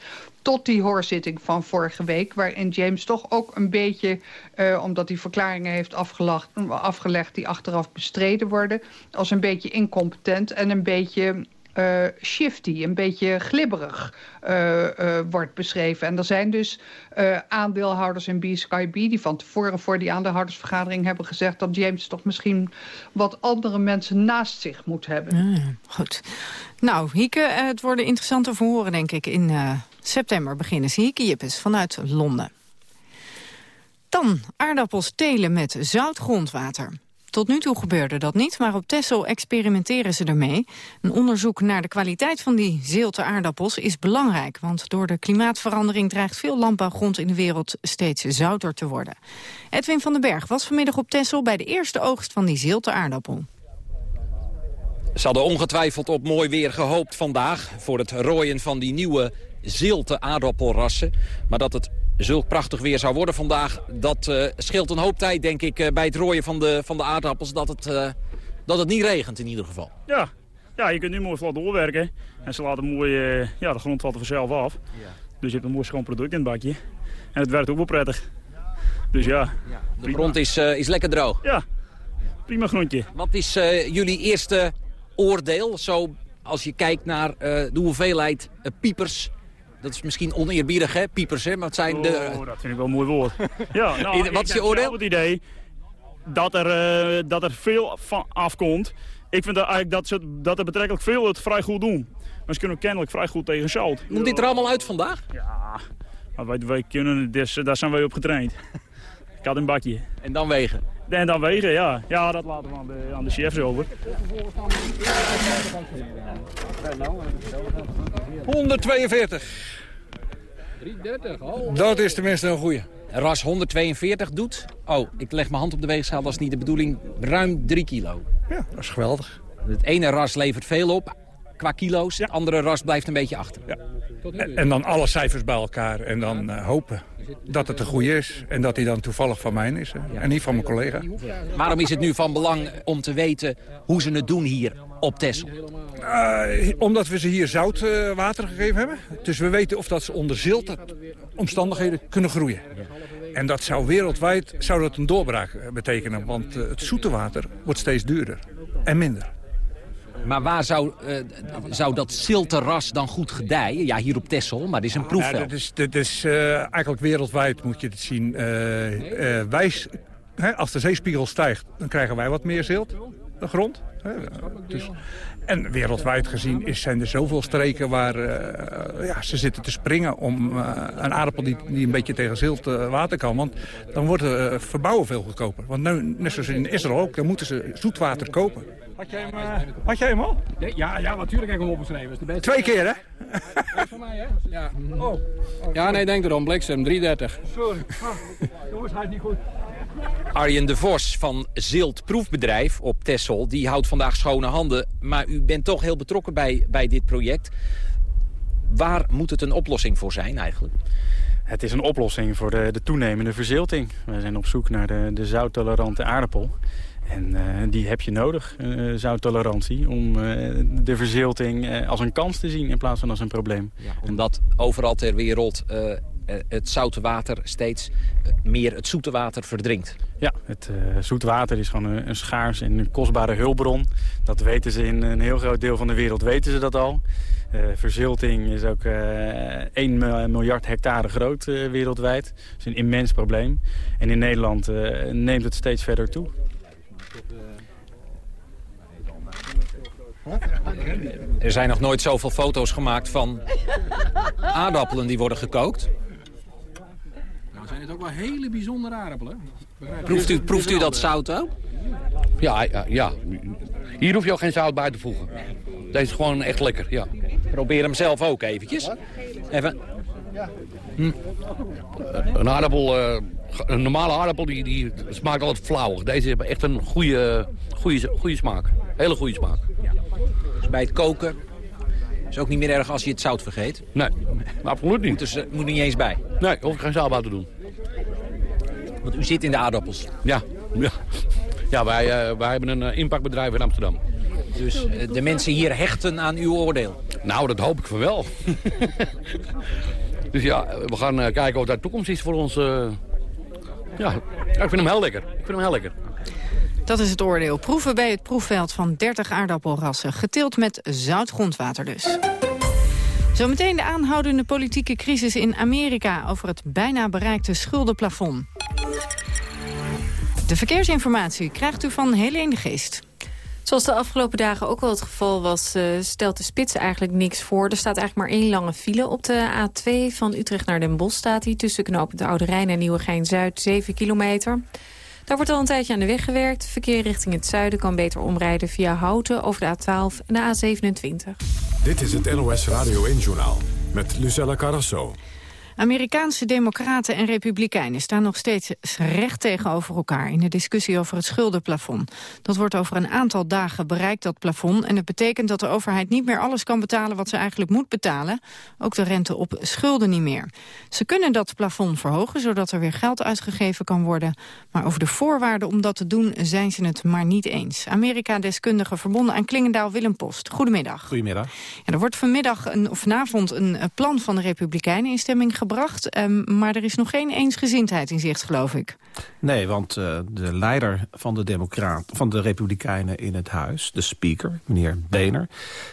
tot die hoorzitting van vorige week... waarin James toch ook een beetje, uh, omdat hij verklaringen heeft afgelegd... die achteraf bestreden worden, als een beetje incompetent... en een beetje uh, shifty, een beetje glibberig uh, wordt beschreven. En er zijn dus aandeelhouders in B-Sky B... die van tevoren voor die aandeelhoudersvergadering hebben gezegd... dat James toch misschien wat andere mensen naast zich moet hebben. Goed. Nou, Hieke, het worden interessante verhoren, denk ik, in september beginnen. Hieke Jippes vanuit Londen. Dan aardappels telen met zout grondwater. Tot nu toe gebeurde dat niet, maar op Texel experimenteren ze ermee. Een onderzoek naar de kwaliteit van die zilte aardappels is belangrijk... want door de klimaatverandering dreigt veel landbouwgrond in de wereld steeds zouter te worden. Edwin van den Berg was vanmiddag op Texel bij de eerste oogst van die zilte aardappel. Ze hadden ongetwijfeld op mooi weer gehoopt vandaag... voor het rooien van die nieuwe zilte aardappelrassen. Maar dat het zulk prachtig weer zou worden vandaag... dat uh, scheelt een hoop tijd, denk ik, uh, bij het rooien van de, van de aardappels... Dat het, uh, dat het niet regent in ieder geval. Ja. ja, je kunt nu mooi vlot doorwerken. En ze laten mooi, ja, de grond valt er vanzelf af. Ja. Dus je hebt een mooi schoon product in het bakje. En het werkt ook wel prettig. Dus ja. ja de grond is, is lekker droog. Ja, prima groentje. Wat is jullie eerste oordeel, zo als je kijkt naar de hoeveelheid piepers dat is misschien oneerbiedig, hè? Piepers, hè? Maar het zijn de... Oh, dat vind ik wel een mooi woord. <laughs> ja, nou, Wat is je oordeel? Het idee dat er, uh, dat er veel van afkomt. Ik vind dat, eigenlijk dat, ze, dat er betrekkelijk veel het vrij goed doen. Maar ze kunnen kennelijk vrij goed tegen zout. Moet dit er allemaal uit vandaag? Ja, maar wij, wij kunnen, dus, daar zijn wij op getraind. <laughs> Ik had een bakje. En dan wegen? En dan wegen, ja. Ja, dat laten we aan de, aan de chefs over. 142. 330, oh. Dat is tenminste een goeie. Ras 142 doet, oh, ik leg mijn hand op de weegschaal, dat is niet de bedoeling, ruim 3 kilo. Ja, dat is geweldig. Het ene ras levert veel op, qua kilo's. Het andere ras blijft een beetje achter. Ja. En, en dan alle cijfers bij elkaar en dan uh, hopen dat het een goede is. En dat hij dan toevallig van mij is uh, en niet van mijn collega. Waarom is het nu van belang om te weten hoe ze het doen hier op Texel? Uh, omdat we ze hier zout water gegeven hebben. Dus we weten of dat ze onder zilte omstandigheden kunnen groeien. En dat zou wereldwijd zou dat een doorbraak betekenen. Want het zoete water wordt steeds duurder en minder. Maar waar zou, uh, zou dat zilterras dan goed gedijen? Ja, hier op Texel, maar dit is een proefveld. Ja, dat is, dat is uh, eigenlijk wereldwijd moet je het zien. Uh, wij, hè, als de zeespiegel stijgt, dan krijgen wij wat meer zilt, de grond. Hè, dus, en wereldwijd gezien is, zijn er zoveel streken waar ja, ze zitten te springen om een aardappel die, die een beetje tegen zilt water kan. Want dan wordt verbouwen veel goedkoper. Want nu, net zoals in Israël ook, dan moeten ze zoetwater kopen. Had jij hem, uh, had jij hem al? Ja, ja, natuurlijk heb ik hem opgeschreven. Twee keer, hè? Dat van mij, hè? <laughs> Ja. Oh. oh ja, nee, denk erom. Bliksem, 330. Sorry. Ah, jongens, hij is niet goed. Arjen de Vos van Zilt Proefbedrijf op Tessel, die houdt vandaag schone handen. Maar u bent toch heel betrokken bij, bij dit project. Waar moet het een oplossing voor zijn eigenlijk? Het is een oplossing voor de, de toenemende verzilting. We zijn op zoek naar de, de zouttolerante aardappel. En uh, die heb je nodig, uh, zouttolerantie, om uh, de verzilting als een kans te zien in plaats van als een probleem. Ja, omdat overal ter wereld het zoute water steeds meer het zoete water verdrinkt. Ja, het zoete water is gewoon een, een, schaars en een kostbare hulpbron. Dat weten ze in een heel groot deel van de wereld, weten ze dat al. verzilting is ook 1 miljard hectare groot wereldwijd. Dat is een immens probleem. En in Nederland neemt het steeds verder toe. Er zijn nog nooit zoveel foto's gemaakt van aardappelen die worden gekookt. Nou zijn het ook wel hele bijzondere aardappelen. Proeft u, proeft u dat zout ook? Ja, ja, ja, Hier hoef je ook geen zout bij te voegen. Deze is gewoon echt lekker, ja. Probeer hem zelf ook eventjes. Even. Hm. Een aardappel, uh, een normale aardappel, die, die smaakt altijd flauwig. Deze heeft echt een goede, goede, goede smaak. Hele goede smaak. Ja. Dus bij het koken is ook niet meer erg als je het zout vergeet? Nee, absoluut niet. Moet er, moet er niet eens bij? Nee, hoef ik geen zout te doen. Want u zit in de aardappels? Ja, ja. ja wij, uh, wij hebben een uh, impactbedrijf in Amsterdam. Dus uh, de mensen hier hechten aan uw oordeel? Nou, dat hoop ik van wel. <laughs> dus ja, we gaan kijken of daar toekomst is voor ons. Ja, ik vind hem heel lekker. Ik vind hem heel lekker. Dat is het oordeel. Proeven bij het proefveld van 30 aardappelrassen. Geteeld met zout grondwater dus. Zometeen de aanhoudende politieke crisis in Amerika... over het bijna bereikte schuldenplafond. De verkeersinformatie krijgt u van Helene Geest. Zoals de afgelopen dagen ook al het geval was, uh, stelt de spits eigenlijk niks voor. Er staat eigenlijk maar één lange file. Op de A2 van Utrecht naar Den Bosch staat hij... tussen knooppunt Oude Rijn en Nieuwegein-Zuid, 7 kilometer. Daar wordt al een tijdje aan de weg gewerkt. Verkeer richting het zuiden kan beter omrijden via Houten over de A12 en de A27. Dit is het NOS Radio 1-journaal met Lucella Carrasso. Amerikaanse democraten en republikeinen staan nog steeds recht tegenover elkaar in de discussie over het schuldenplafond. Dat wordt over een aantal dagen bereikt, dat plafond. En het betekent dat de overheid niet meer alles kan betalen wat ze eigenlijk moet betalen. Ook de rente op schulden niet meer. Ze kunnen dat plafond verhogen, zodat er weer geld uitgegeven kan worden. Maar over de voorwaarden om dat te doen zijn ze het maar niet eens. Amerika-deskundige verbonden aan Klingendaal Willem Post. Goedemiddag. Goedemiddag. Ja, er wordt vanmiddag een, of vanavond een plan van de Republikeinen in stemming gebracht gebracht. Um, maar er is nog geen eensgezindheid in zicht, geloof ik. Nee, want uh, de leider van de, Democraat, van de Republikeinen in het huis, de speaker, meneer Boehner...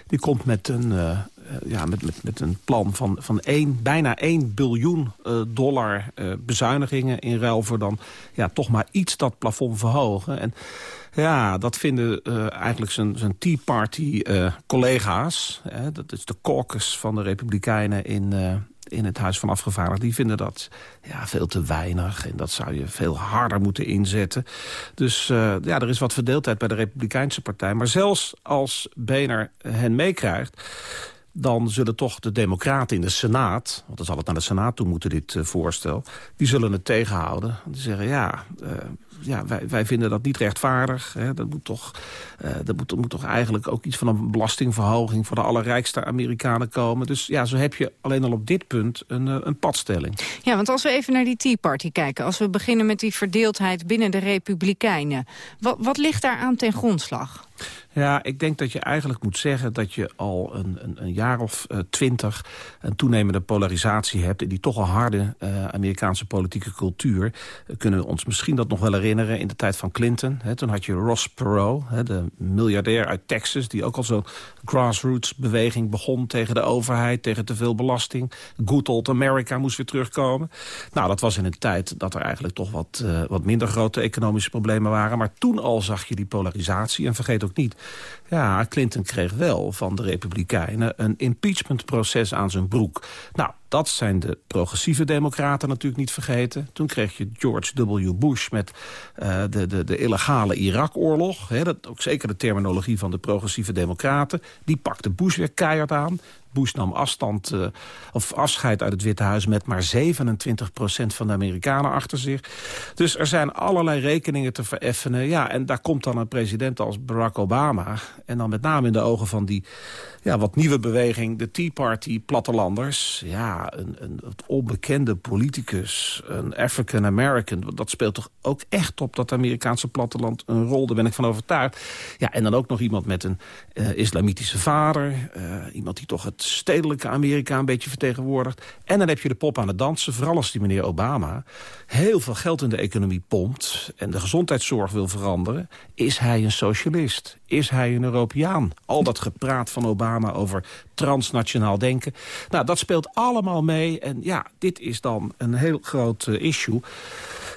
die komt met een, uh, ja, met, met, met een plan van, van één, bijna 1 biljoen dollar bezuinigingen... in ruil voor dan ja, toch maar iets dat plafond verhogen. En ja, dat vinden eigenlijk zijn, zijn Tea Party-collega's. dat is de caucus van de Republikeinen in, in het Huis van Afgevaardigden... die vinden dat ja, veel te weinig en dat zou je veel harder moeten inzetten. Dus uh, ja, er is wat verdeeldheid bij de Republikeinse partij. Maar zelfs als Boehner hen meekrijgt dan zullen toch de democraten in de Senaat... want dan zal het naar de Senaat toe moeten, dit uh, voorstel... die zullen het tegenhouden. Die zeggen, ja, uh, ja, wij, wij vinden dat niet rechtvaardig. Hè. Dat, moet toch, uh, dat moet, moet toch eigenlijk ook iets van een belastingverhoging... voor de allerrijkste Amerikanen komen. Dus ja, zo heb je alleen al op dit punt een, een padstelling. Ja, want als we even naar die Tea Party kijken... als we beginnen met die verdeeldheid binnen de Republikeinen... wat, wat ligt daar aan ten grondslag? Ja, ik denk dat je eigenlijk moet zeggen dat je al een, een, een jaar of uh, twintig... een toenemende polarisatie hebt in die toch al harde uh, Amerikaanse politieke cultuur. Kunnen we ons misschien dat nog wel herinneren in de tijd van Clinton. Hè, toen had je Ross Perot, hè, de miljardair uit Texas... die ook al zo'n grassroots-beweging begon tegen de overheid... tegen te veel belasting. Good old America moest weer terugkomen. Nou, dat was in een tijd dat er eigenlijk toch wat, wat minder grote economische problemen waren. Maar toen al zag je die polarisatie. En vergeet ook niet ja, Clinton kreeg wel van de Republikeinen een impeachmentproces aan zijn broek. Nou, dat zijn de progressieve democraten natuurlijk niet vergeten. Toen kreeg je George W. Bush met uh, de, de, de illegale Irak-oorlog. Ook zeker de terminologie van de progressieve democraten. Die pakte Bush weer keihard aan. Bush nam afstand, uh, of afscheid uit het Witte Huis... met maar 27% van de Amerikanen achter zich. Dus er zijn allerlei rekeningen te vereffenen. Ja, en daar komt dan een president als Barack Obama... en dan met name in de ogen van die ja, wat nieuwe beweging, de Tea Party, plattelanders. Ja, een, een, onbekende politicus, een African American. Dat speelt toch ook echt op dat Amerikaanse platteland een rol. Daar ben ik van overtuigd. Ja, en dan ook nog iemand met een uh, islamitische vader. Uh, iemand die toch het stedelijke Amerika een beetje vertegenwoordigt. En dan heb je de pop aan het dansen, vooral als die meneer Obama... heel veel geld in de economie pompt en de gezondheidszorg wil veranderen. Is hij een socialist? Is hij een Europeaan? Al dat gepraat van Obama over transnationaal denken. Nou, dat speelt allemaal mee. En ja, dit is dan een heel groot uh, issue.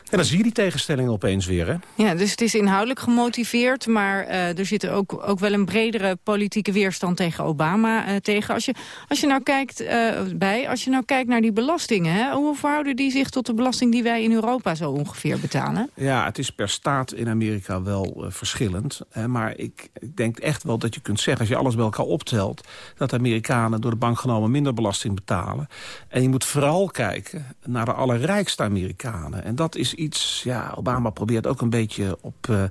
En dan zie je die tegenstellingen opeens weer, hè? Ja, dus het is inhoudelijk gemotiveerd... maar uh, er zit ook, ook wel een bredere politieke weerstand tegen Obama uh, tegen. Als je, als je nou kijkt uh, bij, als je nou kijkt naar die belastingen... Hè, hoe verhouden die zich tot de belasting die wij in Europa zo ongeveer betalen? Ja, het is per staat in Amerika wel verschillend. Hè, maar ik, ik denk echt wel dat je kunt zeggen... als je alles bij elkaar optelt... dat Amerikanen door de bank genomen minder belasting betalen. En je moet vooral kijken naar de allerrijkste Amerikanen. En dat is iets... Ja, Obama probeert ook een beetje op, uh,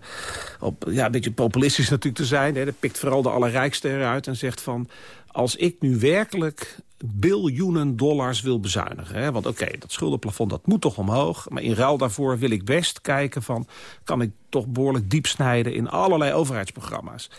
op ja, een beetje populistisch natuurlijk te zijn. Hè. Dat pikt vooral de allerrijkste eruit en zegt van... als ik nu werkelijk biljoenen dollars wil bezuinigen. Hè? Want oké, dat schuldenplafond dat moet toch omhoog. Maar in ruil daarvoor wil ik best kijken van... kan ik toch behoorlijk diep snijden in allerlei overheidsprogramma's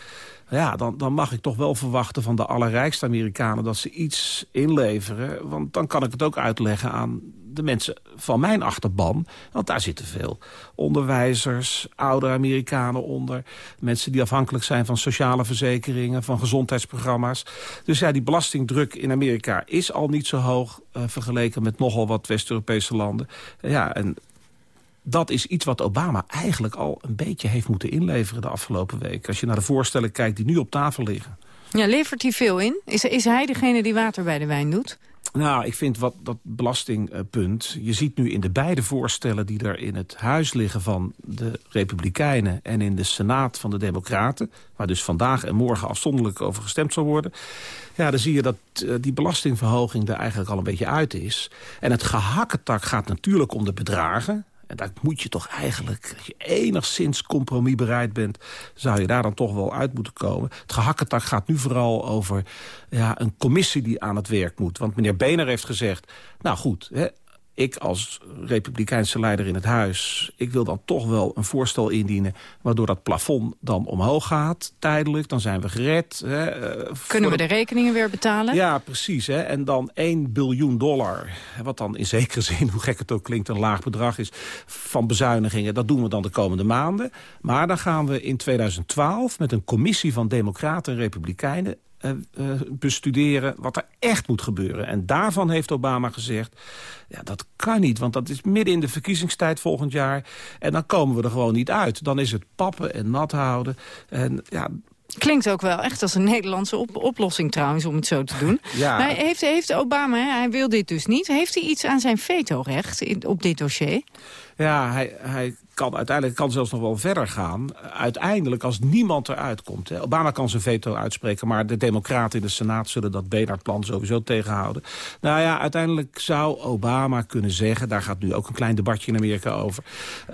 ja, dan, dan mag ik toch wel verwachten van de allerrijkste Amerikanen... dat ze iets inleveren. Want dan kan ik het ook uitleggen aan de mensen van mijn achterban. Want daar zitten veel onderwijzers, oude Amerikanen onder. Mensen die afhankelijk zijn van sociale verzekeringen, van gezondheidsprogramma's. Dus ja, die belastingdruk in Amerika is al niet zo hoog... Uh, vergeleken met nogal wat West-Europese landen. Ja, en dat is iets wat Obama eigenlijk al een beetje heeft moeten inleveren de afgelopen week. Als je naar de voorstellen kijkt die nu op tafel liggen. Ja, levert hij veel in? Is, is hij degene die water bij de wijn doet? Nou, ik vind wat dat belastingpunt... je ziet nu in de beide voorstellen die er in het huis liggen... van de Republikeinen en in de Senaat van de Democraten... waar dus vandaag en morgen afzonderlijk over gestemd zal worden... ja, dan zie je dat uh, die belastingverhoging er eigenlijk al een beetje uit is. En het gehakketak gaat natuurlijk om de bedragen... En daar moet je toch eigenlijk, als je enigszins compromisbereid bent... zou je daar dan toch wel uit moeten komen. Het gehakketak gaat nu vooral over ja, een commissie die aan het werk moet. Want meneer Bener heeft gezegd, nou goed, hè, ik als republikeinse leider in het huis... ik wil dan toch wel een voorstel indienen... waardoor dat plafond dan omhoog gaat, tijdelijk. Dan zijn we gered. Hè, eh, Kunnen we de rekeningen weer betalen? Ja, precies. Hè. En dan 1 biljoen dollar, wat dan in zekere zin... hoe gek het ook klinkt, een laag bedrag is... van bezuinigingen, dat doen we dan de komende maanden. Maar dan gaan we in 2012 met een commissie van democraten en republikeinen bestuderen wat er echt moet gebeuren. En daarvan heeft Obama gezegd, ja, dat kan niet. Want dat is midden in de verkiezingstijd volgend jaar. En dan komen we er gewoon niet uit. Dan is het pappen en nat houden. En ja, Klinkt ook wel echt als een Nederlandse oplossing trouwens, om het zo te doen. <laughs> Ja. Maar heeft, heeft Obama, hij wil dit dus niet. Heeft hij iets aan zijn veto-recht op dit dossier? Ja, hij, hij kan uiteindelijk kan zelfs nog wel verder gaan. Uiteindelijk, als niemand eruit komt. Hè. Obama kan zijn veto uitspreken, maar de democraten in de Senaat... zullen dat Benard-plan sowieso tegenhouden. Nou ja, uiteindelijk zou Obama kunnen zeggen... daar gaat nu ook een klein debatje in Amerika over...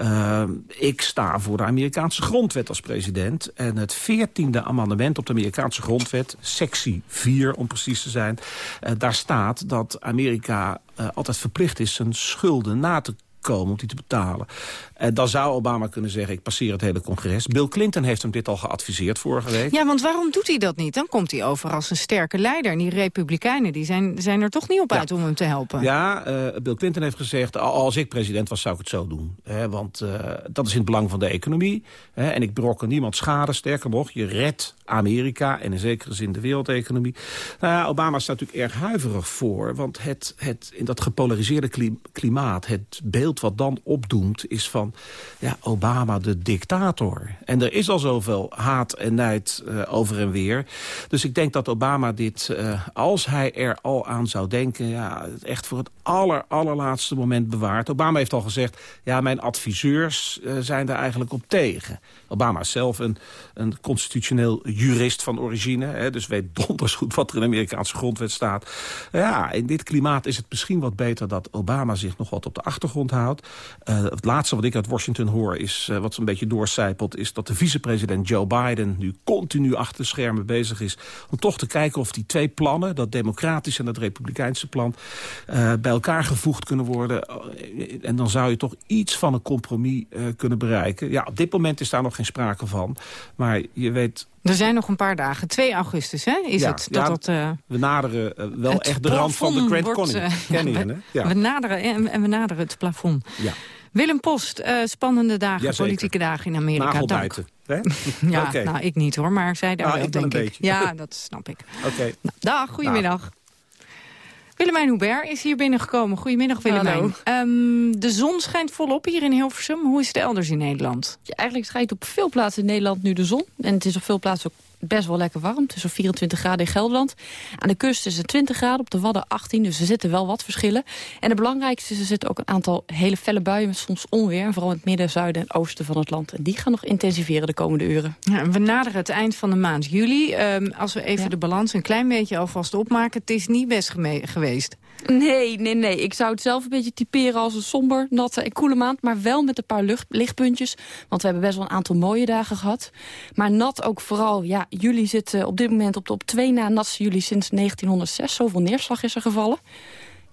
Uh, ik sta voor de Amerikaanse grondwet als president. En het veertiende amendement op de Amerikaanse grondwet... sectie 4 om precies te zijn... Uh, daar staat dat Amerika uh, altijd verplicht is zijn schulden na te komen om die te betalen. En dan zou Obama kunnen zeggen, ik passeer het hele congres. Bill Clinton heeft hem dit al geadviseerd vorige week. Ja, want waarom doet hij dat niet? Dan komt hij over als een sterke leider. En die republikeinen die zijn, zijn er toch niet op uit om hem te helpen. Ja, uh, Bill Clinton heeft gezegd, als ik president was zou ik het zo doen. Want uh, dat is in het belang van de economie. En ik brokken niemand schade. Sterker nog, je redt Amerika en in zekere zin de wereldeconomie. Nou ja, Obama staat natuurlijk erg huiverig voor. Want het, het, in dat gepolariseerde klimaat, het beeld wat dan opdoemt... is van ja, Obama de dictator. En er is al zoveel haat en nijd uh, over en weer. Dus ik denk dat Obama dit, uh, als hij er al aan zou denken... Ja, echt voor het aller, allerlaatste moment bewaart. Obama heeft al gezegd, ja, mijn adviseurs uh, zijn daar eigenlijk op tegen. Obama is zelf een, een constitutioneel jurist van origine. Hè, dus weet donders goed wat er in de Amerikaanse grondwet staat. Ja, in dit klimaat is het misschien wat beter dat Obama zich nog wat op de achtergrond houdt. Uh, het laatste wat ik uit Washington hoor, is uh, wat zo'n beetje doorcijpelt... is dat de vicepresident Joe Biden nu continu achter de schermen bezig is... om toch te kijken of die twee plannen, dat democratische en dat republikeinse plan... Uh, bij elkaar gevoegd kunnen worden. En dan zou je toch iets van een compromis kunnen bereiken. Ja, op dit moment is daar nog geen sprake van. Maar je weet er zijn nog een paar dagen. 2 augustus, hè? Is ja, het dat ja, dat, uh, we naderen uh, wel echt de rand van de Grand Canyon. Uh, Canyon we, ja. we, naderen, en, en, we naderen het plafond. Ja. Willem Post, spannende dagen, politieke dagen in Amerika. Nagelbijten. Hè? <laughs> ja, okay. nou, ik niet hoor, maar zij daar nou, wel, ik denk ik. Beetje. Ja, dat snap ik. Oké. Okay. Nou, dag, goedemiddag. Willemijn Hubert is hier binnengekomen. Goedemiddag Willemijn. Um, de zon schijnt volop hier in Hilversum. Hoe is het elders in Nederland? Ja, eigenlijk schijnt op veel plaatsen in Nederland nu de zon. En het is op veel plaatsen ook best wel lekker warm. Zo'n 24 graden in Gelderland. Aan de kust is het 20 graden, op de Wadden 18. Dus er zitten wel wat verschillen. En het belangrijkste is, er zitten ook een aantal hele felle buien... met soms onweer, vooral in het midden, zuiden en oosten van het land. En die gaan nog intensiveren de komende uren. Ja, we naderen het eind van de maand juli. Um, als we even ja. de balans een klein beetje alvast opmaken... het is niet best geweest. Nee, nee, nee. Ik zou het zelf een beetje typeren als een somber, natte en koele maand. Maar wel met een paar lucht, lichtpuntjes. Want we hebben best wel een aantal mooie dagen gehad. Maar nat ook vooral. Ja, juli zit op dit moment op de op twee na natste juli sinds 1906. Zoveel neerslag is er gevallen.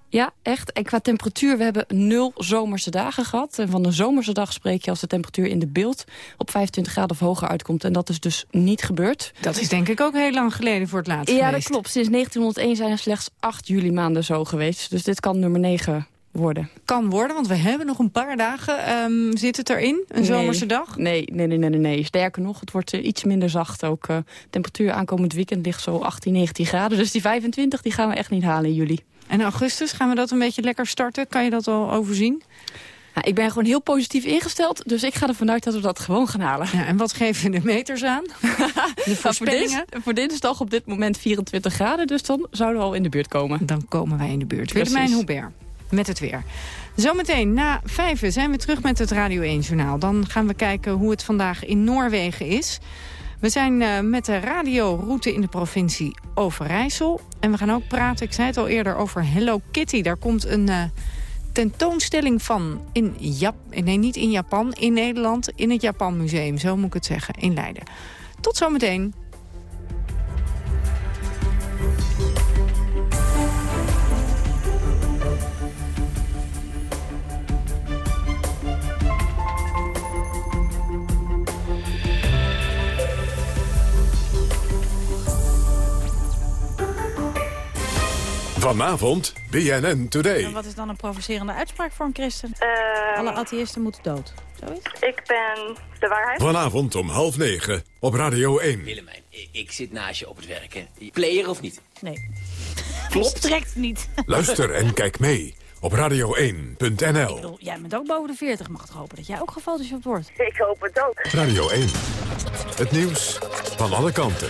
Ja, echt. En qua temperatuur, we hebben nul zomerse dagen gehad. En van een zomerse dag spreek je als de temperatuur in de beeld... op 25 graden of hoger uitkomt. En dat is dus niet gebeurd. Dat is denk ik ook heel lang geleden voor het laatst Ja, geweest. dat klopt. Sinds 1901 zijn er slechts 8 juli maanden zo geweest. Dus dit kan nummer 9 worden. Kan worden, want we hebben nog een paar dagen. Um, zit het erin, een nee. zomerse dag? Nee, nee, nee, nee, nee. Sterker nog, het wordt uh, iets minder zacht ook. Uh, temperatuur aankomend weekend ligt zo 18, 19 graden. Dus die 25 die gaan we echt niet halen in juli. En augustus, gaan we dat een beetje lekker starten? Kan je dat al overzien? Nou, ik ben gewoon heel positief ingesteld, dus ik ga ervan uit dat we dat gewoon gaan halen. Ja, en wat geven de meters aan? <laughs> de voorspellingen? Nou, voor, voor dinsdag op dit moment 24 graden, dus dan zouden we al in de buurt komen. Dan komen wij in de buurt. Willemijn Hubert met het weer. Zometeen na vijven zijn we terug met het Radio 1-journaal. Dan gaan we kijken hoe het vandaag in Noorwegen is. We zijn uh, met de radioroute in de provincie Overijssel. En we gaan ook praten, ik zei het al eerder, over Hello Kitty. Daar komt een uh, tentoonstelling van in Jap nee, niet in Japan, in Nederland, in het Japan Museum. Zo moet ik het zeggen, in Leiden. Tot zometeen. Vanavond BNN Today. En wat is dan een provocerende uitspraak voor een christen? Ehm, Alle atheïsten moeten dood. Zoiets? Ik ben de waarheid. Vanavond om half negen op Radio 1. Willemijn, ik, ik zit naast je op het werk, hè. Player of niet? Nee. Klopt. <laughs> Strekt niet. Luister en kijk mee op radio1.nl. bedoel, jij bent ook boven de 40. Mag toch hopen dat jij ook gefotoshopt wordt? Ik hoop het ook. Radio 1. Het nieuws van alle kanten.